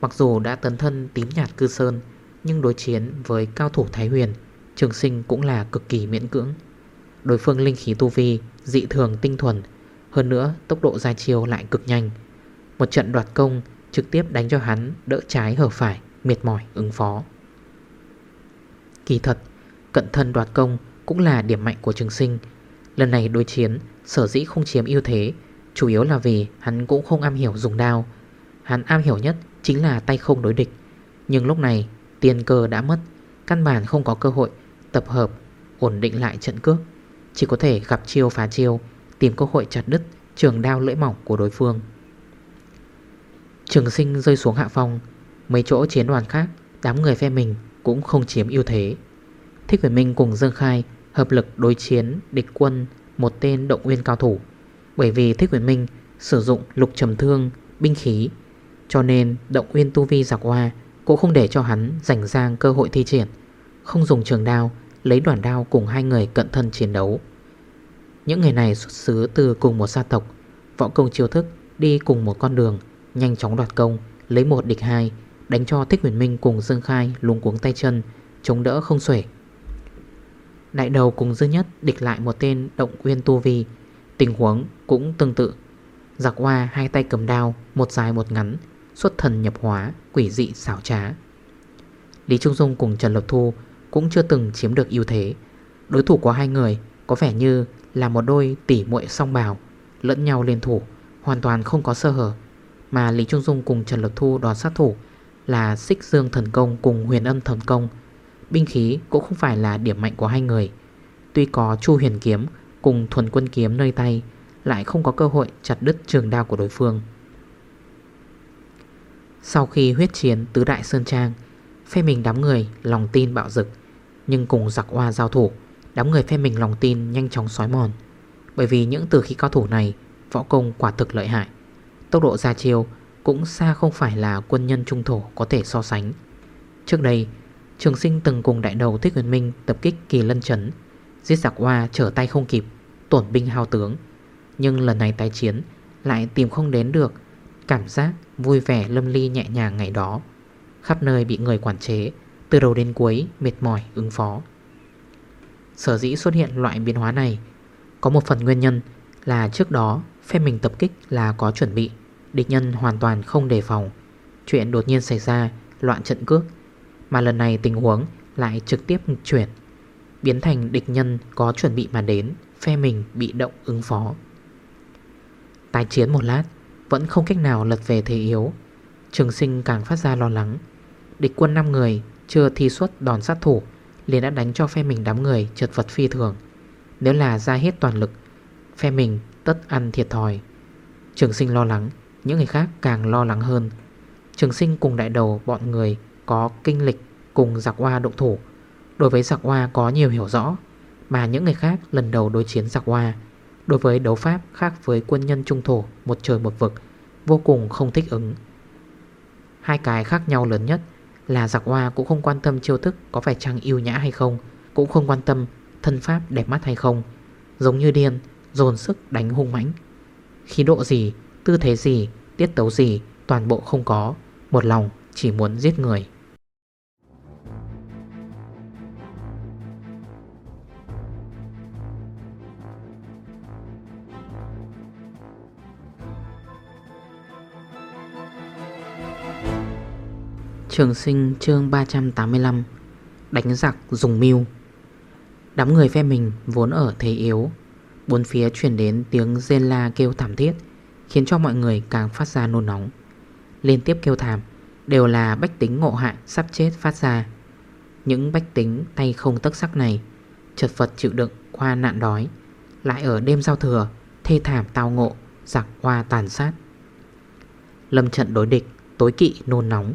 Mặc dù đã tấn thân tím nhạt cư sơn, Nhưng đối chiến với cao thủ Thái Huyền, Trường sinh cũng là cực kỳ miễn cưỡng. Đối phương linh khí tu vi, Dị thường, tinh thuần. Hơn nữa, tốc độ ra chiêu lại cực nhanh. Một trận đoạt công Trực tiếp đánh cho hắn đỡ trái hở phải Miệt mỏi, ứng phó. Kỳ thật, Cận thân đoạt công cũng là điểm mạnh của trường sinh. Lần này đối chiến, Sở dĩ không chiếm ưu thế, Chủ yếu là vì hắn cũng không am hiểu dùng đao. Hắn am hiểu nhất chính là tay không đối địch. Nhưng lúc này tiền cơ đã mất, Căn bản không có cơ hội tập hợp, Ổn định lại trận cước. Chỉ có thể gặp chiêu phá chiêu, Tìm cơ hội chặt đứt trường đao lưỡi mỏng của đối phương. Trường sinh rơi xuống hạ phong, Mấy chỗ chiến đoàn khác, Đám người phe mình cũng không chiếm ưu thế. Thích Huyền Minh cùng Dương Khai Hợp lực đối chiến địch quân Một tên động nguyên cao thủ, Bởi vì Thích Huyền Minh sử dụng lục trầm thương, Binh khí, Cho nên động nguyên tu vi giặc hoa Cũng không để cho hắn rảnh giang cơ hội thi triển, Không dùng trường đao Lấy đoàn đao cùng hai người cận thân chiến đấu. Những người này xuất xứ từ cùng một gia tộc, Võ công chiêu thức, đi cùng một con đường, Nhanh chóng đoạt công, Lấy một địch hai, Đánh cho Thích Huyền Minh cùng Dương Khai luống cuống tay chân, Chống đỡ không xuể. Đại đầu cùng dư nhất địch lại một tên động quyên tu vi, Tình huống cũng tương tự. Giặc hoa hai tay cầm đao, Một dài một ngắn, Xuất thần nhập hóa, Quỷ dị xảo trá. Lý Trung Dung cùng Trần Lập Thu cũng chưa từng chiếm được ưu thế. Đối thủ của hai người có vẻ như Là một đôi tỉ muội song bào, Lẫn nhau liên thủ, Hoàn toàn không có sơ hở. Mà Lý Trung Dung cùng Trần Lập Thu đòn sát thủ Là xích dương thần công cùng huyền âm thần công. Binh khí cũng không phải là điểm mạnh của hai người. Tuy có chu huyền kiếm cùng thuần quân kiếm nơi tay, Lại không có cơ hội chặt đứt trường đao của đối phương. Sau khi huyết chiến tứ đại Sơn Trang, Phe mình đám người lòng tin bạo dực nhưng cùng giặc hoa giao thủ. Đám người phe mình lòng tin, nhanh chóng xói mòn. Bởi vì những từ khí cao thủ này, Võ công quả thực lợi hại. Tốc độ ra chiêu cũng xa không phải là quân nhân trung thổ có thể so sánh. Trước đây, Trường sinh từng cùng đại đầu Thích Huyền Minh tập kích kỳ lân chấn. Giết giặc hoa trở tay không kịp, Tổn binh hao tướng. Nhưng lần này tái chiến, Lại tìm không đến được Cảm giác vui vẻ lâm ly nhẹ nhàng ngày đó. Khắp nơi bị người quản chế từ đầu đến cuối, mệt mỏi, ứng phó. Sở dĩ xuất hiện loại biến hóa này, Có một phần nguyên nhân là trước đó Phe mình tập kích là có chuẩn bị, Địch nhân hoàn toàn không đề phòng. Chuyện đột nhiên xảy ra, Loạn trận cước, mà lần này tình huống lại trực tiếp chuyển, Biến thành địch nhân có chuẩn bị mà đến, Phe mình bị động ứng phó. Tái chiến một lát, Vẫn không cách nào lật về thế yếu. Trường sinh càng phát ra lo lắng. Địch quân 5 người chưa thi xuất đòn sát thủ, liền đã đánh cho phe mình đám người trượt vật phi thường. Nếu là ra hết toàn lực, Phe mình tất ăn thiệt thòi. Trường sinh lo lắng, Những người khác càng lo lắng hơn. Trường sinh cùng đại đầu bọn người có kinh lịch cùng giặc hoa động thủ. Đối với giặc hoa có nhiều hiểu rõ, Mà những người khác lần đầu đối chiến giặc hoa Đối với đấu pháp khác với quân nhân trung thổ, Một trời một vực, Vô cùng không thích ứng. Hai cái khác nhau lớn nhất là giặc hoa cũng không quan tâm chiêu thức Có phải chăng yêu nhã hay không Cũng không quan tâm thân pháp đẹp mắt hay không. Giống như điên Dồn sức đánh hung mãnh. Khí độ gì, tư thế gì, tiết tấu gì Toàn bộ không có Một lòng chỉ muốn giết người. Trường sinh chương 385 Đánh giặc dùng mưu. Đám người phe mình vốn ở thế yếu, Bốn phía chuyển đến tiếng rên la kêu thảm thiết, Khiến cho mọi người càng phát ra nôn nóng. Liên tiếp kêu thảm Đều là bách tính ngộ hại sắp chết phát ra. Những bách tính tay không tất sắc này Chật vật chịu đựng qua nạn đói, Lại ở đêm giao thừa, Thê thảm tao ngộ, Giặc hoa tàn sát. Lâm trận đối địch, Tối kỵ, nôn nóng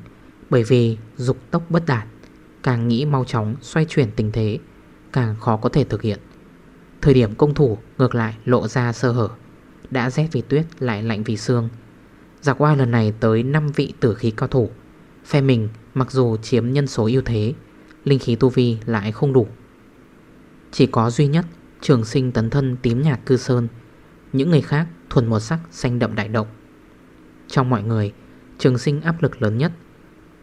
bởi vì dục tốc bất đạt, Càng nghĩ mau chóng xoay chuyển tình thế, Càng khó có thể thực hiện. Thời điểm công thủ ngược lại lộ ra sơ hở, Đã rét vì tuyết lại lạnh vì xương. Giặc qua lần này tới 5 vị tử khí cao thủ. Phe mình mặc dù chiếm nhân số ưu thế, Linh khí tu vi lại không đủ. Chỉ có duy nhất Trường sinh tấn thân tím nhạt cư sơn, Những người khác thuần một sắc xanh đậm đại động. Trong mọi người, Trường sinh áp lực lớn nhất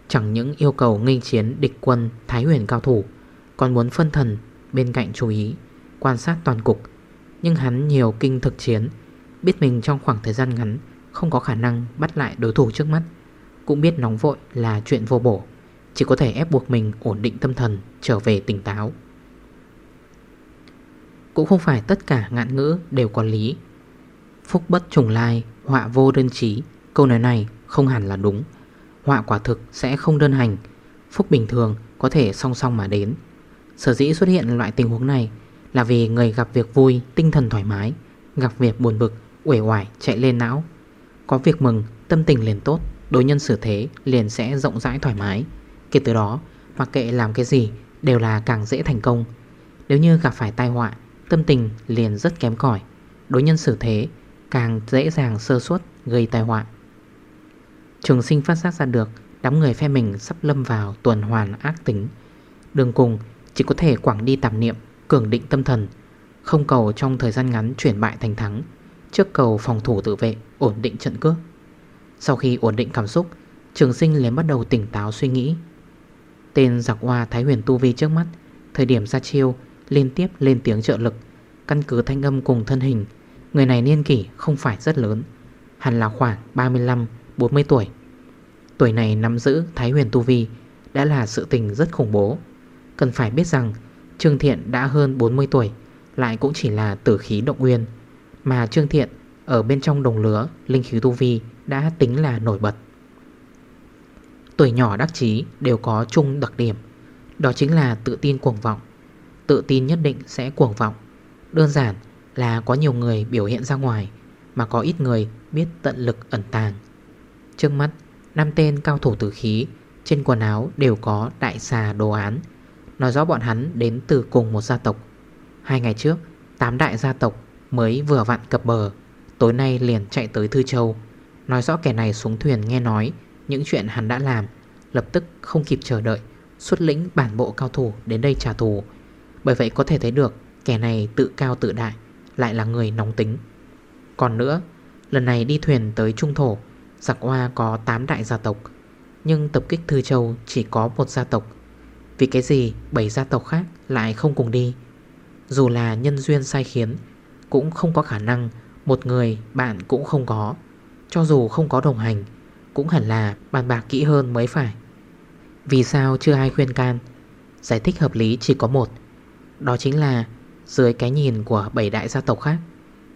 Chẳng những yêu cầu nghênh chiến địch quân Thái huyền cao thủ, Còn muốn phân thần bên cạnh chú ý, Quan sát toàn cục. Nhưng hắn nhiều kinh thực chiến, Biết mình trong khoảng thời gian ngắn Không có khả năng bắt lại đối thủ trước mắt. Cũng biết nóng vội là chuyện vô bổ, Chỉ có thể ép buộc mình ổn định tâm thần, Trở về tỉnh táo. Cũng không phải tất cả ngạn ngữ đều có lý. Phúc bất trùng lai, Họa vô đơn trí Câu nói này không hẳn là đúng. Họa quả thực sẽ không đơn hành. Phúc bình thường có thể song song mà đến. Sở dĩ xuất hiện loại tình huống này Là vì người gặp việc vui, Tinh thần thoải mái, Gặp việc buồn bực, Uể oải, chạy lên não. Có việc mừng, Tâm tình liền tốt, Đối nhân xử thế liền sẽ rộng rãi thoải mái. Kể từ đó, Mặc kệ làm cái gì Đều là càng dễ thành công. Nếu như gặp phải tai họa, Tâm tình liền rất kém cỏi. Đối nhân xử thế Càng dễ dàng sơ suất, gây tai họa. Trường sinh phát giác ra được, Đám người phe mình sắp lâm vào tuần hoàn ác tính. Đường cùng, chỉ có thể quảng đi tạp niệm, Cường định tâm thần, Không cầu trong thời gian ngắn chuyển bại thành thắng, Trước cầu phòng thủ tự vệ, Ổn định trận cước. Sau khi ổn định cảm xúc, Trường sinh liền bắt đầu tỉnh táo suy nghĩ. Tên giặc hoa Thái huyền tu vi trước mắt, Thời điểm ra chiêu, Liên tiếp lên tiếng trợ lực, Căn cứ thanh âm cùng thân hình. Người này niên kỷ không phải rất lớn, Hẳn là khoảng 40 tuổi. Tuổi này nắm giữ Thái huyền tu vi Đã là sự tình rất khủng bố. Cần phải biết rằng, Trương Thiện đã hơn 40 tuổi, Lại cũng chỉ là tử khí động nguyên Mà Trương Thiện ở bên trong đồng lứa, Linh khí tu vi đã tính là nổi bật. Tuổi nhỏ đắc chí đều có chung đặc điểm, Đó chính là tự tin cuồng vọng. Tự tin nhất định sẽ cuồng vọng. Đơn giản là có nhiều người biểu hiện ra ngoài, Mà có ít người biết tận lực ẩn tàng. Trước mắt, năm tên cao thủ tử khí Trên quần áo đều có đại xà đồ án. Nói rõ bọn hắn đến từ cùng một gia tộc. Hai ngày trước, Tám đại gia tộc mới vừa vặn cập bờ. Tối nay liền chạy tới Thư Châu. Nói rõ kẻ này xuống thuyền nghe nói Những chuyện hắn đã làm, Lập tức không kịp chờ đợi, Xuất lĩnh bản bộ cao thủ đến đây trả thù. Bởi vậy có thể thấy được Kẻ này tự cao tự đại, Lại là người nóng tính. Còn nữa, Lần này đi thuyền tới Trung Thổ Giặc Hoa có 8 đại gia tộc, Nhưng tập kích Thư Châu chỉ có một gia tộc. Vì cái gì bảy gia tộc khác lại không cùng đi? Dù là nhân duyên sai khiến, Cũng không có khả năng Một người bạn cũng không có. Cho dù không có đồng hành, Cũng hẳn là bàn bạc kỹ hơn mới phải. Vì sao chưa ai khuyên can? Giải thích hợp lý chỉ có một. Đó chính là Dưới cái nhìn của bảy đại gia tộc khác,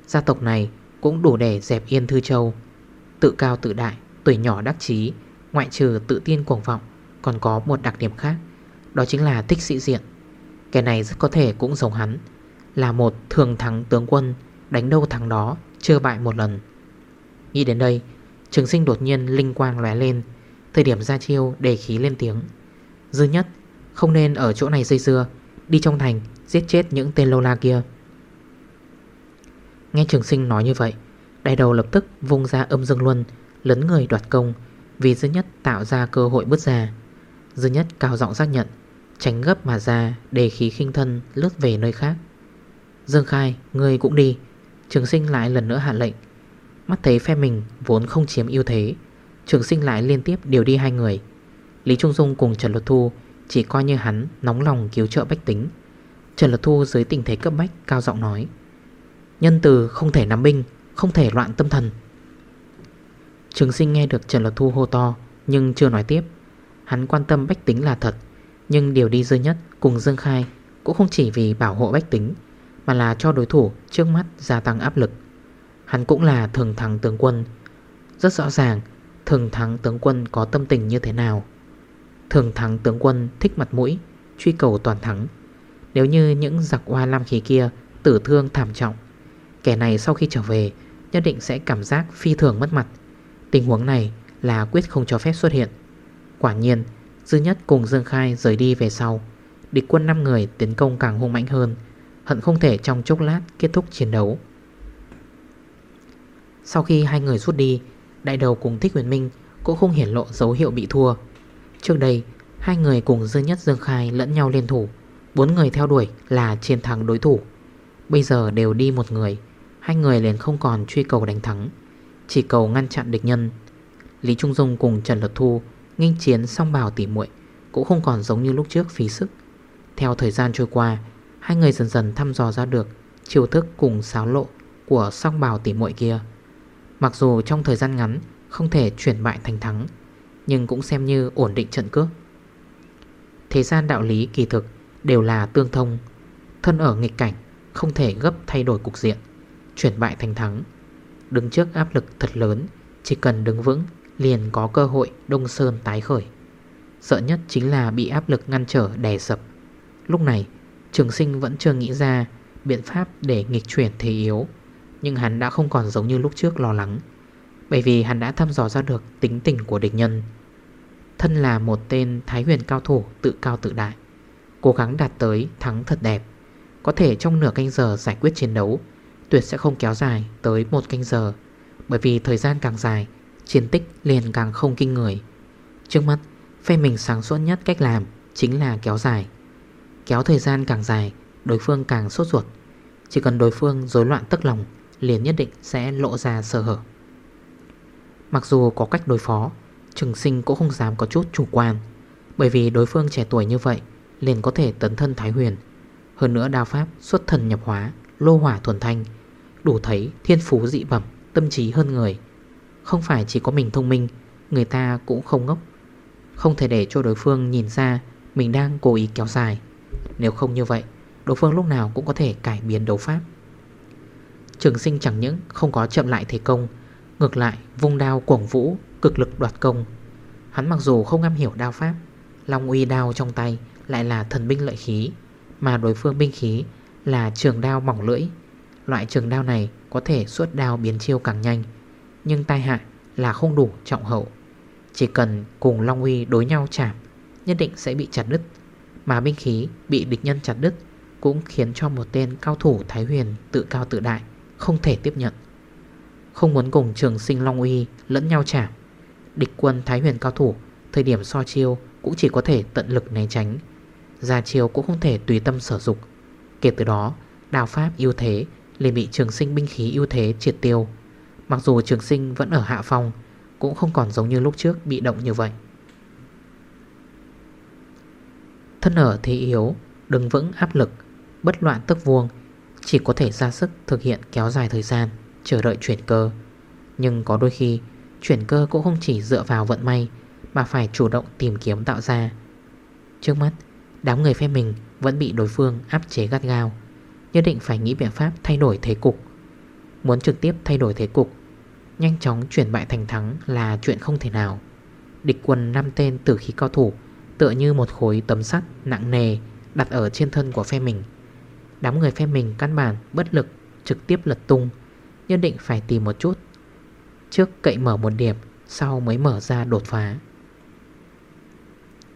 Gia tộc này cũng đủ để dẹp yên Thư Châu. Tự cao tự đại, Tuổi nhỏ đắc chí, Ngoại trừ tự tin cuồng vọng, Còn có một đặc điểm khác, đó chính là thích sĩ diện. Kẻ này rất có thể cũng giống hắn, Là một thường thắng tướng quân, Đánh đâu thắng đó, Chưa bại một lần. Nghĩ đến đây, Trường sinh đột nhiên linh quang lóe lên, Thời điểm ra chiêu đề khí lên tiếng. Dư nhất, Không nên ở chỗ này dây dưa Đi trong thành, giết chết những tên lô la kia. Nghe trường sinh nói như vậy Đại đầu lập tức vung ra âm dương luân, Lấn người đoạt công, Vì dư nhất tạo ra cơ hội bứt ra. Dư nhất cao giọng xác nhận, Tránh gấp mà ra để khí khinh thân lướt về nơi khác. Dương Khai người cũng đi, Trường sinh lại lần nữa hạ lệnh. Mắt thấy phe mình vốn không chiếm ưu thế, Trường sinh lại liên tiếp điều đi hai người. Lý Trung Dung cùng Trần Luật Thu Chỉ coi như hắn nóng lòng cứu trợ bách tính. Trần Luật Thu dưới tình thế cấp bách Cao giọng nói, Nhân từ không thể nắm binh không thể loạn tâm thần. Trường sinh nghe được Trần Lật Thu hô to, Nhưng chưa nói tiếp. Hắn quan tâm bách tính là thật, Nhưng điều đi dư nhất cùng Dương Khai Cũng không chỉ vì bảo hộ bách tính, Mà là cho đối thủ trước mắt gia tăng áp lực. Hắn cũng là thường thắng tướng quân. Rất rõ ràng, Thường thắng tướng quân có tâm tình như thế nào. Thường thắng tướng quân thích mặt mũi, Truy cầu toàn thắng. Nếu như những giặc hoa lam khí kia Tử thương thảm trọng, Kẻ này sau khi trở về Nhất định sẽ cảm giác phi thường mất mặt. Tình huống này là quyết không cho phép xuất hiện. Quả nhiên, Dư nhất cùng Dương Khai rời đi về sau. Địch quân 5 người tiến công càng hung mạnh hơn, Hận không thể trong chốc lát kết thúc chiến đấu. Sau khi hai người rút đi, Đại đầu cùng Thích Huyền Minh Cũng không hiển lộ dấu hiệu bị thua. Trước đây, Hai người cùng Dư Nhất, Dương Khai lẫn nhau liên thủ, Bốn người theo đuổi là chiến thắng đối thủ. Bây giờ đều đi một người. Hai người liền không còn truy cầu đánh thắng, Chỉ cầu ngăn chặn địch nhân. Lý Trung Dung cùng Trần Lật Thu Nghinh chiến song bào tỉ muội, Cũng không còn giống như lúc trước phí sức. Theo thời gian trôi qua, Hai người dần dần thăm dò ra được Chiêu thức cùng xáo lộ của song bào tỉ muội kia. Mặc dù trong thời gian ngắn Không thể chuyển bại thành thắng, Nhưng cũng xem như ổn định trận cước. Thế gian đạo lý kỳ thực Đều là tương thông, Thân ở nghịch cảnh Không thể gấp thay đổi cục diện. Chuyển bại thành thắng. Đứng trước áp lực thật lớn, Chỉ cần đứng vững, liền có cơ hội Đông Sơn tái khởi. Sợ nhất chính là bị áp lực ngăn trở đè sập. Lúc này, Trường sinh vẫn chưa nghĩ ra Biện pháp để nghịch chuyển thế yếu, Nhưng hắn đã không còn giống như lúc trước lo lắng, Bởi vì hắn đã thăm dò ra được Tính tình của địch nhân. Thân là một tên thái huyền cao thủ Tự cao tự đại, Cố gắng đạt tới thắng thật đẹp, Có thể trong nửa canh giờ giải quyết chiến đấu Tuyệt sẽ không kéo dài tới một canh giờ, Bởi vì thời gian càng dài, Chiến tích liền càng không kinh người. Trước mắt, Phe mình sáng suốt nhất cách làm Chính là kéo dài. Kéo thời gian càng dài, Đối phương càng sốt ruột. Chỉ cần đối phương rối loạn tức lòng, Liền nhất định sẽ lộ ra sơ hở. Mặc dù có cách đối phó Trừng sinh cũng không dám có chút chủ quan, Bởi vì đối phương trẻ tuổi như vậy Liền có thể tấn thân Thái Huyền. Hơn nữa đao pháp xuất thần nhập hóa Lô hỏa thuần thanh, Đủ thấy thiên phú dị bẩm, Tâm trí hơn người. Không phải chỉ có mình thông minh, Người ta cũng không ngốc. Không thể để cho đối phương nhìn ra Mình đang cố ý kéo dài. Nếu không như vậy, Đối phương lúc nào cũng có thể cải biến đấu pháp. Trường sinh chẳng những không có chậm lại thế công, Ngược lại vung đao cuồng vũ, Cực lực đoạt công. Hắn mặc dù không am hiểu đao pháp, Long uy đao trong tay lại là thần binh lợi khí, Mà đối phương binh khí là trường đao mỏng lưỡi. Loại trường đao này có thể suốt đao biến chiêu càng nhanh, Nhưng tai hại là không đủ trọng hậu. Chỉ cần cùng Long Uy đối nhau chạm, Nhất định sẽ bị chặt đứt. Mà binh khí bị địch nhân chặt đứt Cũng khiến cho một tên cao thủ Thái Huyền tự cao tự đại Không thể tiếp nhận. Không muốn cùng trường sinh Long Uy lẫn nhau chạm, Địch quân Thái Huyền cao thủ Thời điểm so chiêu cũng chỉ có thể tận lực né tránh. Ra chiêu cũng không thể tùy tâm sở dục. Kể từ đó Đào pháp ưu thế liền bị trường sinh binh khí ưu thế triệt tiêu. Mặc dù trường sinh vẫn ở hạ phong, Cũng không còn giống như lúc trước bị động như vậy. Thân ở thế yếu, Đứng vững áp lực, Bất loạn tức vuông, Chỉ có thể ra sức thực hiện kéo dài thời gian, Chờ đợi chuyển cơ. Nhưng có đôi khi, Chuyển cơ cũng không chỉ dựa vào vận may, Mà phải chủ động tìm kiếm tạo ra. Trước mắt Đám người phe mình vẫn bị đối phương áp chế gắt gao, Nhất định phải nghĩ biện pháp thay đổi thế cục. Muốn trực tiếp thay đổi thế cục, Nhanh chóng chuyển bại thành thắng là chuyện không thể nào. Địch quân 5 tên tử khí cao thủ Tựa như một khối tấm sắt nặng nề Đặt ở trên thân của phe mình. Đám người phe mình căn bản bất lực, Trực tiếp lật tung, Nhất định phải tìm một chút. Trước cậy mở một điểm, Sau mới mở ra đột phá.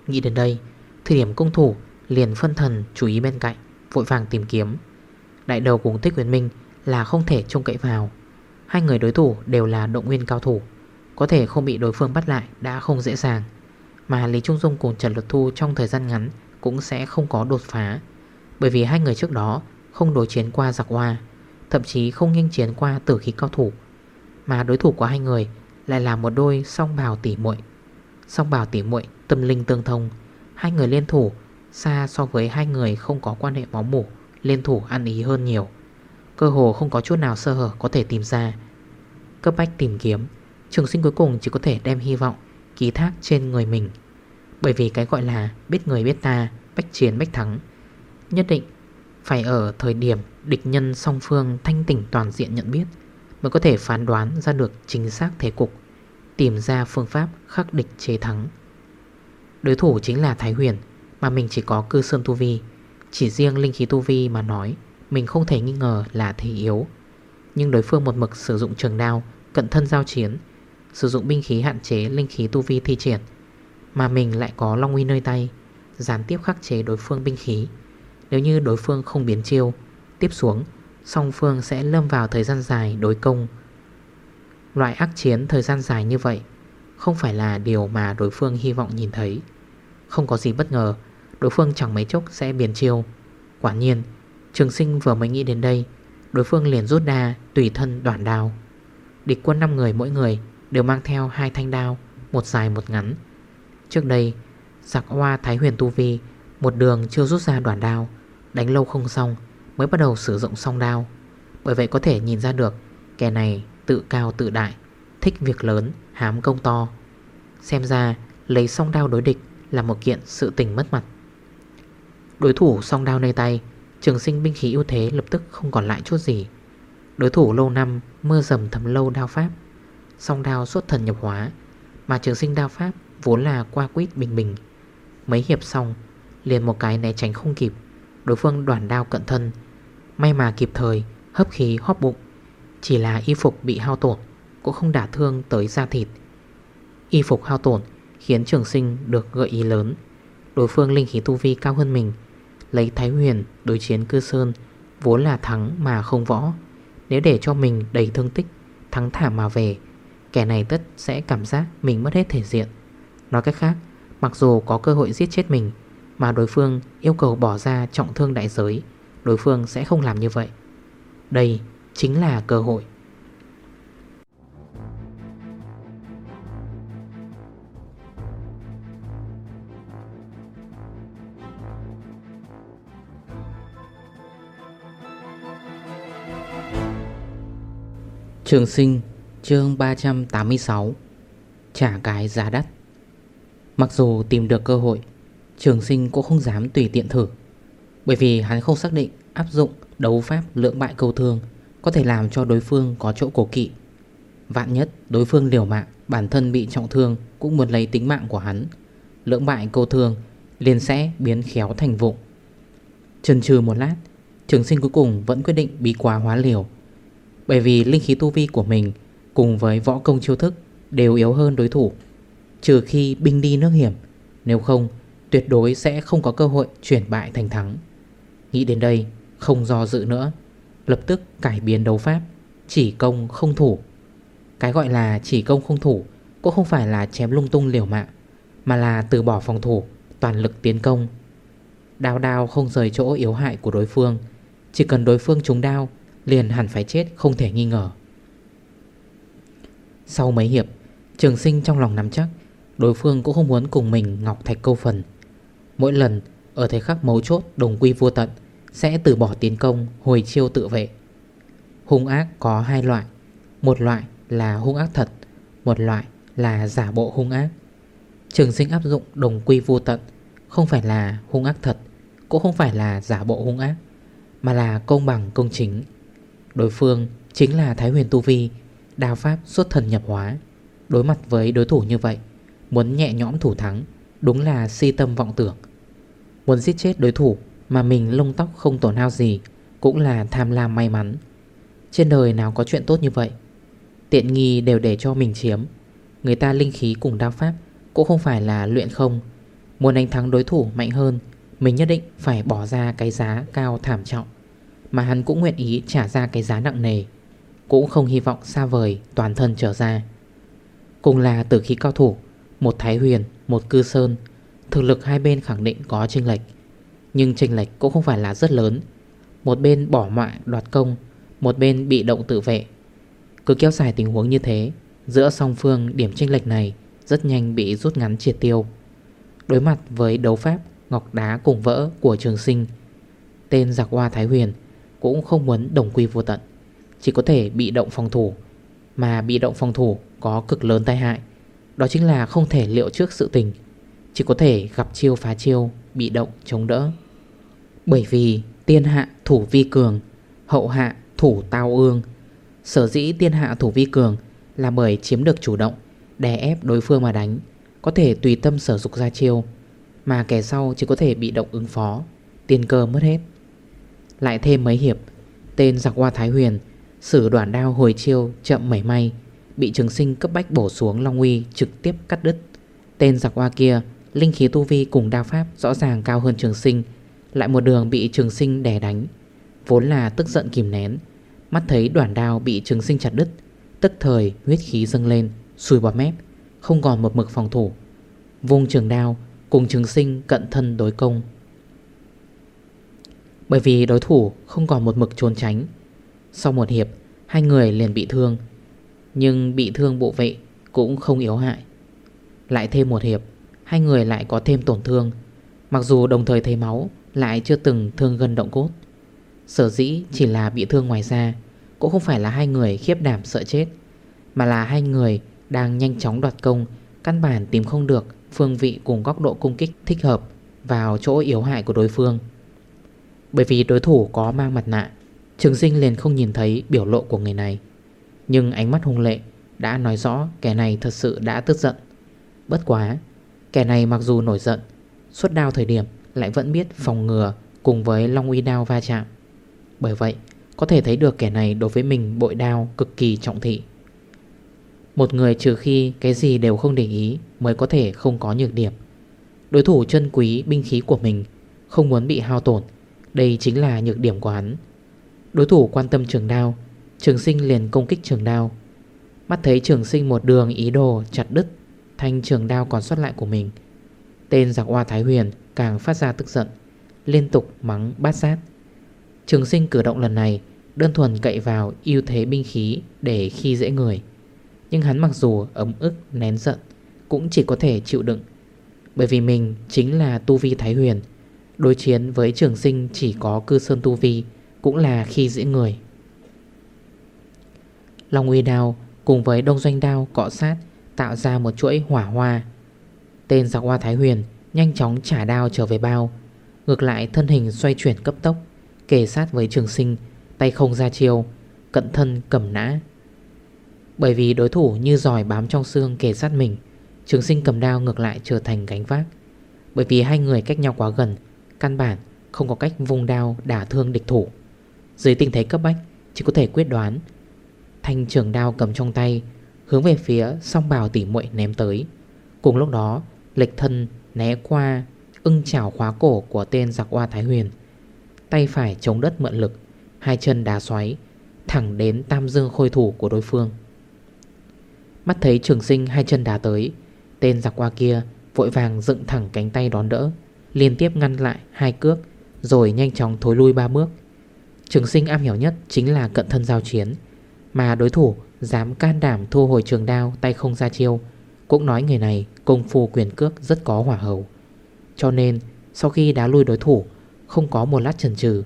Nghĩ đến đây Thời điểm công thủ, liền phân thần chú ý bên cạnh, Vội vàng tìm kiếm. Đại đầu cùng Thích Huyền Minh là không thể trông cậy vào. Hai người đối thủ đều là động nguyên cao thủ, Có thể không bị đối phương bắt lại đã không dễ dàng. Mà Lý Trung Dung cùng Trần Luật Thu trong thời gian ngắn Cũng sẽ không có đột phá, Bởi vì hai người trước đó không đối chiến qua giặc hoa Thậm chí không nhanh chiến qua tử khí cao thủ. Mà đối thủ của hai người lại là một đôi song bào tỉ muội. Song bào tỉ muội, tâm linh tương thông Hai người liên thủ, Xa so với hai người không có quan hệ máu mủ, Liên thủ ăn ý hơn nhiều. Cơ hồ không có chút nào sơ hở có thể tìm ra. Cấp bách tìm kiếm, Trường sinh cuối cùng chỉ có thể đem hy vọng, Ký thác trên người mình. Bởi vì cái gọi là biết người biết ta, Bách chiến bách thắng, Nhất định phải ở thời điểm địch nhân song phương thanh tỉnh toàn diện nhận biết Mới có thể phán đoán ra được chính xác thế cục, Tìm ra phương pháp khắc địch chế thắng. Đối thủ chính là Thái Huyền, Mà mình chỉ có cư sơn tu vi. Chỉ riêng linh khí tu vi mà nói, Mình không thể nghi ngờ là thể yếu. Nhưng đối phương một mực sử dụng trường đao, Cận thân giao chiến, Sử dụng binh khí hạn chế linh khí tu vi thi triển, Mà mình lại có long uy nơi tay, Gián tiếp khắc chế đối phương binh khí. Nếu như đối phương không biến chiêu, Tiếp xuống, Song phương sẽ lâm vào thời gian dài đối công. Loại ác chiến thời gian dài như vậy không phải là điều mà đối phương hy vọng nhìn thấy. Không có gì bất ngờ, Đối phương chẳng mấy chốc sẽ biến chiêu. Quả nhiên, Trường sinh vừa mới nghĩ đến đây, Đối phương liền rút đa, tùy thân đoạn đao. Địch quân 5 người mỗi người Đều mang theo hai thanh đao, Một dài một ngắn. Trước đây, Giặc hoa Thái huyền Tu Vi, Một đường chưa rút ra đoạn đao, Đánh lâu không xong Mới bắt đầu sử dụng song đao. Bởi vậy có thể nhìn ra được Kẻ này tự cao tự đại Thích việc lớn, hám công to. Xem ra lấy song đao đối địch Là một kiện sự tình mất mặt. Đối thủ song đao nơi tay Trường sinh binh khí ưu thế lập tức không còn lại chút gì. Đối thủ lâu năm Mưa dầm thấm lâu đao pháp Song đao xuất thần nhập hóa Mà trường sinh đao pháp vốn là qua quýt bình bình. Mấy hiệp xong Liền một cái né tránh không kịp Đối phương đoàn đao cận thân. May mà kịp thời hấp khí hóp bụng Chỉ là y phục bị hao tổn. Cũng không đả thương tới da thịt. Y phục hao tổn Khiến trường sinh được gợi ý lớn. Đối phương linh khí tu vi cao hơn mình, Lấy Thái Huyền đối chiến cư sơn, Vốn là thắng mà không võ. Nếu để cho mình đầy thương tích, Thắng thả mà về, Kẻ này tất sẽ cảm giác mình mất hết thể diện. Nói cách khác, Mặc dù có cơ hội giết chết mình, Mà đối phương yêu cầu bỏ ra trọng thương đại giới, Đối phương sẽ không làm như vậy. Đây chính là cơ hội. Trường sinh, chương 386 Trả cái giá đắt. Mặc dù tìm được cơ hội, Trường sinh cũng không dám tùy tiện thử. Bởi vì hắn không xác định áp dụng đấu pháp lượng bại câu thương Có thể làm cho đối phương có chỗ cổ kỵ. Vạn nhất đối phương liều mạng, Bản thân bị trọng thương Cũng muốn lấy tính mạng của hắn, Lưỡng bại câu thương liền sẽ biến khéo thành vụng. Trần trừ một lát, Trường sinh cuối cùng vẫn quyết định bí quá hóa liều. Bởi vì linh khí tu vi của mình Cùng với võ công chiêu thức Đều yếu hơn đối thủ. Trừ khi binh đi nước hiểm, Nếu không, tuyệt đối sẽ không có cơ hội chuyển bại thành thắng. Nghĩ đến đây, không do dự nữa, Lập tức cải biến đấu pháp, Chỉ công không thủ. Cái gọi là chỉ công không thủ Cũng không phải là chém lung tung liều mạng, Mà là từ bỏ phòng thủ, Toàn lực tiến công. Đao đao không rời chỗ yếu hại của đối phương, Chỉ cần đối phương trúng đao Liền hẳn phải chết, không thể nghi ngờ. Sau mấy hiệp, Trường sinh trong lòng nắm chắc, Đối phương cũng không muốn cùng mình ngọc thạch câu phần. Mỗi lần, ở thời khắc mấu chốt đồng quy vô tận, Sẽ từ bỏ tiến công, hồi chiêu tự vệ. Hung ác có hai loại, Một loại là hung ác thật, Một loại là giả bộ hung ác. Trường sinh áp dụng đồng quy vô tận, Không phải là hung ác thật, Cũng không phải là giả bộ hung ác, Mà là công bằng, công chính. Đối phương chính là Thái huyền Tu Vi Đào pháp xuất thần nhập hóa. Đối mặt với đối thủ như vậy, Muốn nhẹ nhõm thủ thắng Đúng là si tâm vọng tưởng. Muốn giết chết đối thủ Mà mình lông tóc không tổn hao gì Cũng là tham lam may mắn. Trên đời nào có chuyện tốt như vậy, Tiện nghi đều để cho mình chiếm. Người ta linh khí cùng đao pháp Cũng không phải là luyện không. Muốn đánh thắng đối thủ mạnh hơn, Mình nhất định phải bỏ ra cái giá cao thảm trọng. Mà hắn cũng nguyện ý trả ra cái giá nặng nề. Cũng không hy vọng xa vời toàn thân trở ra. Cùng là tử khí cao thủ Một Thái Huyền, một Cư Sơn Thực lực hai bên khẳng định có chênh lệch. Nhưng chênh lệch cũng không phải là rất lớn. Một bên bỏ mạng đoạt công Một bên bị động tự vệ. Cứ kéo dài tình huống như thế Giữa song phương điểm chênh lệch này Rất nhanh bị rút ngắn triệt tiêu. Đối mặt với đấu pháp Ngọc đá cùng vỡ của trường sinh Tên giặc hoa Thái Huyền cũng không muốn đồng quy vô tận. Chỉ có thể bị động phòng thủ. Mà bị động phòng thủ có cực lớn tai hại. Đó chính là không thể liệu trước sự tình. Chỉ có thể gặp chiêu phá chiêu, Bị động chống đỡ. Bởi vì tiên hạ thủ vi cường, Hậu hạ thủ tao ương. Sở dĩ tiên hạ thủ vi cường Là bởi chiếm được chủ động, Đè ép đối phương mà đánh, Có thể tùy tâm sở dục ra chiêu. Mà kẻ sau chỉ có thể bị động ứng phó, Tiên cơ mất hết. Lại thêm mấy hiệp. Tên giặc qua Thái Huyền, Sử đoạn đao hồi chiêu chậm mảy may, Bị trường sinh cấp bách bổ xuống Long Uy trực tiếp cắt đứt. Tên giặc qua kia, Linh khí tu vi cùng đao pháp rõ ràng cao hơn trường sinh, Lại một đường bị trường sinh đè đánh. Vốn là tức giận kìm nén, Mắt thấy đoạn đao bị trường sinh chặt đứt, Tức thời huyết khí dâng lên Xùi bọt mép, Không còn một mực phòng thủ. Vùng trường đao cùng trường sinh cận thân đối công. Bởi vì đối thủ không còn một mực trốn tránh. Sau một hiệp, Hai người liền bị thương. Nhưng bị thương bộ vệ cũng không yếu hại. Lại thêm một hiệp, Hai người lại có thêm tổn thương. Mặc dù đồng thời thấy máu, Lại chưa từng thương gần động cốt. Sở dĩ chỉ là bị thương ngoài da, Cũng không phải là hai người khiếp đảm sợ chết, Mà là hai người đang nhanh chóng đoạt công, Căn bản tìm không được phương vị cùng góc độ cung kích thích hợp Vào chỗ yếu hại của đối phương. Bởi vì đối thủ có mang mặt nạ, Trường sinh liền không nhìn thấy biểu lộ của người này. Nhưng ánh mắt hung lệ đã nói rõ kẻ này thật sự đã tức giận. Bất quá, Kẻ này mặc dù nổi giận, Suốt đao thời điểm lại vẫn biết phòng ngừa Cùng với Long Uy đao va chạm. Bởi vậy, có thể thấy được kẻ này đối với mình bội đao cực kỳ trọng thị. Một người trừ khi cái gì đều không để ý Mới có thể không có nhược điểm. Đối thủ chân quý binh khí của mình Không muốn bị hao tổn đây chính là nhược điểm của hắn. Đối thủ quan tâm trường đao, Trường sinh liền công kích trường đao. Mắt thấy trường sinh một đường ý đồ chặt đứt, Thanh trường đao còn xuất lại của mình. Tên giặc hoa Thái Huyền càng phát ra tức giận, Liên tục mắng bát sát. Trường sinh cử động lần này Đơn thuần cậy vào ưu thế binh khí Để khi dễ người. Nhưng hắn mặc dù ấm ức, nén giận, Cũng chỉ có thể chịu đựng. Bởi vì mình chính là Tu Vi Thái Huyền Đối chiến với trường sinh chỉ có cư sơn Tu Vi, Cũng là khi dễ người. Long uy đao cùng với đông doanh đao, cọ sát Tạo ra một chuỗi hỏa hoa. Tên giặc hoa Thái Huyền Nhanh chóng trả đao trở về bao. Ngược lại, thân hình xoay chuyển cấp tốc, Kề sát với trường sinh, Tay không ra chiều Cận thân cầm nã. Bởi vì đối thủ như giỏi bám trong xương kề sát mình, Trường sinh cầm đao ngược lại trở thành gánh vác. Bởi vì hai người cách nhau quá gần Căn bản không có cách vùng đao đả thương địch thủ. Dưới tình thế cấp bách, Chỉ có thể quyết đoán. Thanh trường đao cầm trong tay, Hướng về phía song bào tỉ muội ném tới. Cùng lúc đó Lệch thân né qua ưng chảo khóa cổ của tên giặc hoa Thái Huyền. Tay phải chống đất mượn lực, Hai chân đá xoáy, Thẳng đến tam dương khôi thủ của đối phương. Mắt thấy trường sinh hai chân đá tới, Tên giặc qua kia Vội vàng dựng thẳng cánh tay đón đỡ. Liên tiếp ngăn lại hai cước, Rồi nhanh chóng thối lui ba bước. Trường sinh am hiểu nhất chính là cận thân giao chiến, Mà đối thủ Dám can đảm thu hồi trường đao Tay không ra chiêu, Cũng nói người này công phu quyền cước rất có hỏa hầu. Cho nên, sau khi đá lui đối thủ, Không có một lát chần chừ,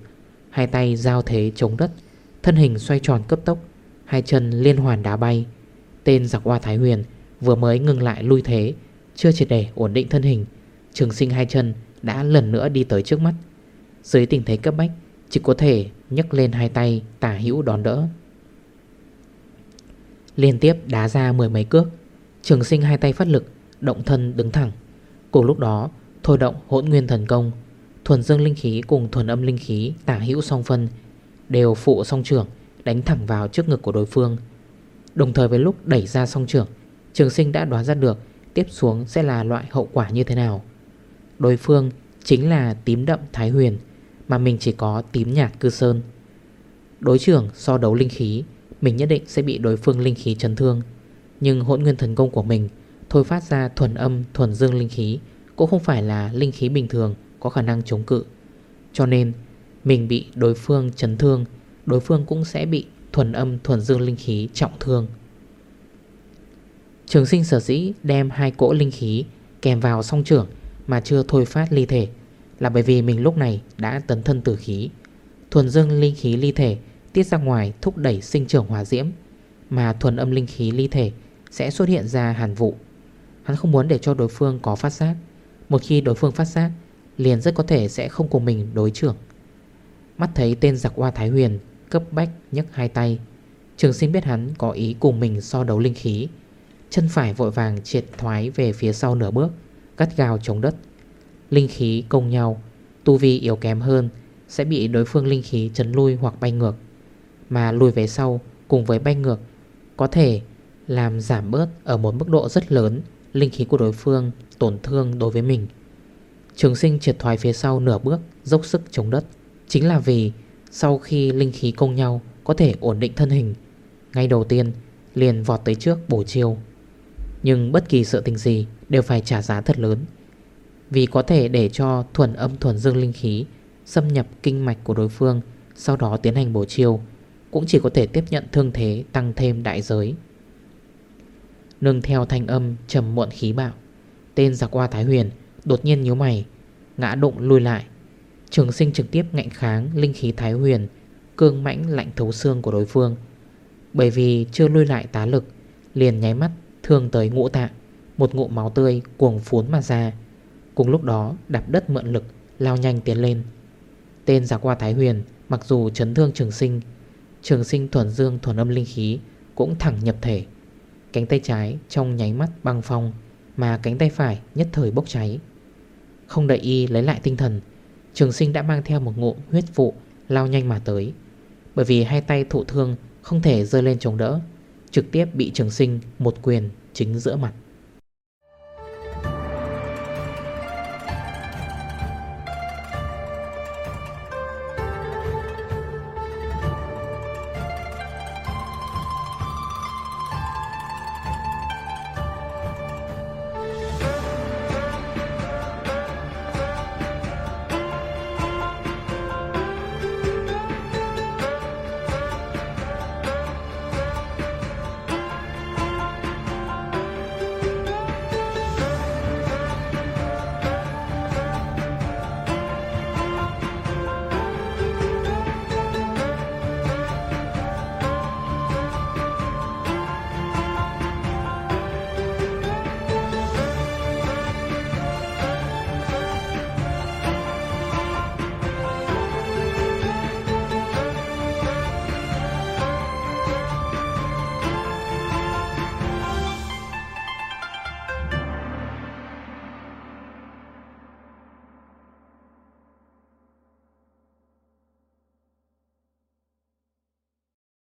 Hai tay giao thế chống đất, Thân hình xoay tròn cấp tốc, Hai chân liên hoàn đá bay. Tên giặc hoa Thái Huyền vừa mới ngừng lại lui thế, Chưa triệt để ổn định thân hình, Trường sinh hai chân đã lần nữa đi tới trước mắt. Dưới tình thế cấp bách, Chỉ có thể nhấc lên hai tay tả hữu đón đỡ. Liên tiếp đá ra mười mấy cước, Trường sinh hai tay phát lực, Động thân đứng thẳng. Cùng lúc đó, thôi động hỗn nguyên thần công, Thuần dương linh khí cùng thuần âm linh khí Tả hữu song phân, Đều phụ song trưởng, Đánh thẳng vào trước ngực của đối phương. Đồng thời với lúc đẩy ra song trưởng, Trường sinh đã đoán ra được Tiếp xuống sẽ là loại hậu quả như thế nào. Đối phương chính là tím đậm Thái Huyền, Mà mình chỉ có tím nhạt cư sơn. Đối trưởng so đấu linh khí, Mình nhất định sẽ bị đối phương linh khí chấn thương. Nhưng hỗn nguyên thần công của mình Thôi phát ra thuần âm, thuần dương linh khí Cũng không phải là linh khí bình thường Có khả năng chống cự. Cho nên, mình bị đối phương chấn thương, Đối phương cũng sẽ bị thuần âm, thuần dương linh khí trọng thương. Trường sinh sở dĩ đem hai cỗ linh khí kèm vào song trưởng mà chưa thôi phát ly thể là bởi vì mình lúc này đã tấn thân tử khí. Thuần dương linh khí ly thể tiết ra ngoài thúc đẩy sinh trưởng hòa diễm, mà thuần âm linh khí ly thể sẽ xuất hiện ra hàn vụ. Hắn không muốn để cho đối phương có phát giác. Một khi đối phương phát giác, Liền rất có thể sẽ không cùng mình đối trưởng Mắt thấy tên giặc hoa Thái Huyền Cấp bách nhấc hai tay, Trường sinh biết hắn có ý cùng mình so đấu linh khí, Chân phải vội vàng triệt thoái về phía sau nửa bước Gắt gào chống đất. Linh khí công nhau, Tu vi yếu kém hơn, Sẽ bị đối phương linh khí chấn lui hoặc bay ngược. Mà lùi về sau, cùng với bay ngược, Có thể làm giảm bớt ở một mức độ rất lớn Linh khí của đối phương tổn thương đối với mình. Trường sinh triệt thoái phía sau nửa bước, Dốc sức chống đất. Chính là vì sau khi linh khí công nhau Có thể ổn định thân hình, Ngay đầu tiên liền vọt tới trước bổ chiêu. Nhưng bất kỳ sự tình gì Đều phải trả giá thật lớn. Vì có thể để cho thuần âm thuần dương linh khí Xâm nhập kinh mạch của đối phương, Sau đó tiến hành bổ chiêu, Cũng chỉ có thể tiếp nhận thương thế Tăng thêm đại giới. Nương theo thanh âm trầm muộn khí bạo, Tên giặc qua Thái Huyền Đột nhiên nhíu mày, Ngã đụng lùi lại. Trường sinh trực tiếp ngạnh kháng linh khí Thái Huyền, Cương mãnh lạnh thấu xương của đối phương. Bởi vì chưa lui lại tá lực, Liền nháy mắt thương tới ngũ tạng, Một ngụ máu tươi cuồng phún mà ra. Cùng lúc đó, đạp đất mượn lực, Lao nhanh tiến lên. Tên giả qua Thái Huyền, Mặc dù chấn thương trường sinh Trường sinh thuần dương thuần âm linh khí Cũng thẳng nhập thể. Cánh tay trái trong nháy mắt băng phong, Mà cánh tay phải nhất thời bốc cháy. Không đợi y lấy lại tinh thần, Trường sinh đã mang theo một ngụ huyết vụ Lao nhanh mà tới. Bởi vì hai tay thụ thương không thể rơi lên chống đỡ. Trực tiếp bị trường sinh một quyền chính giữa mặt.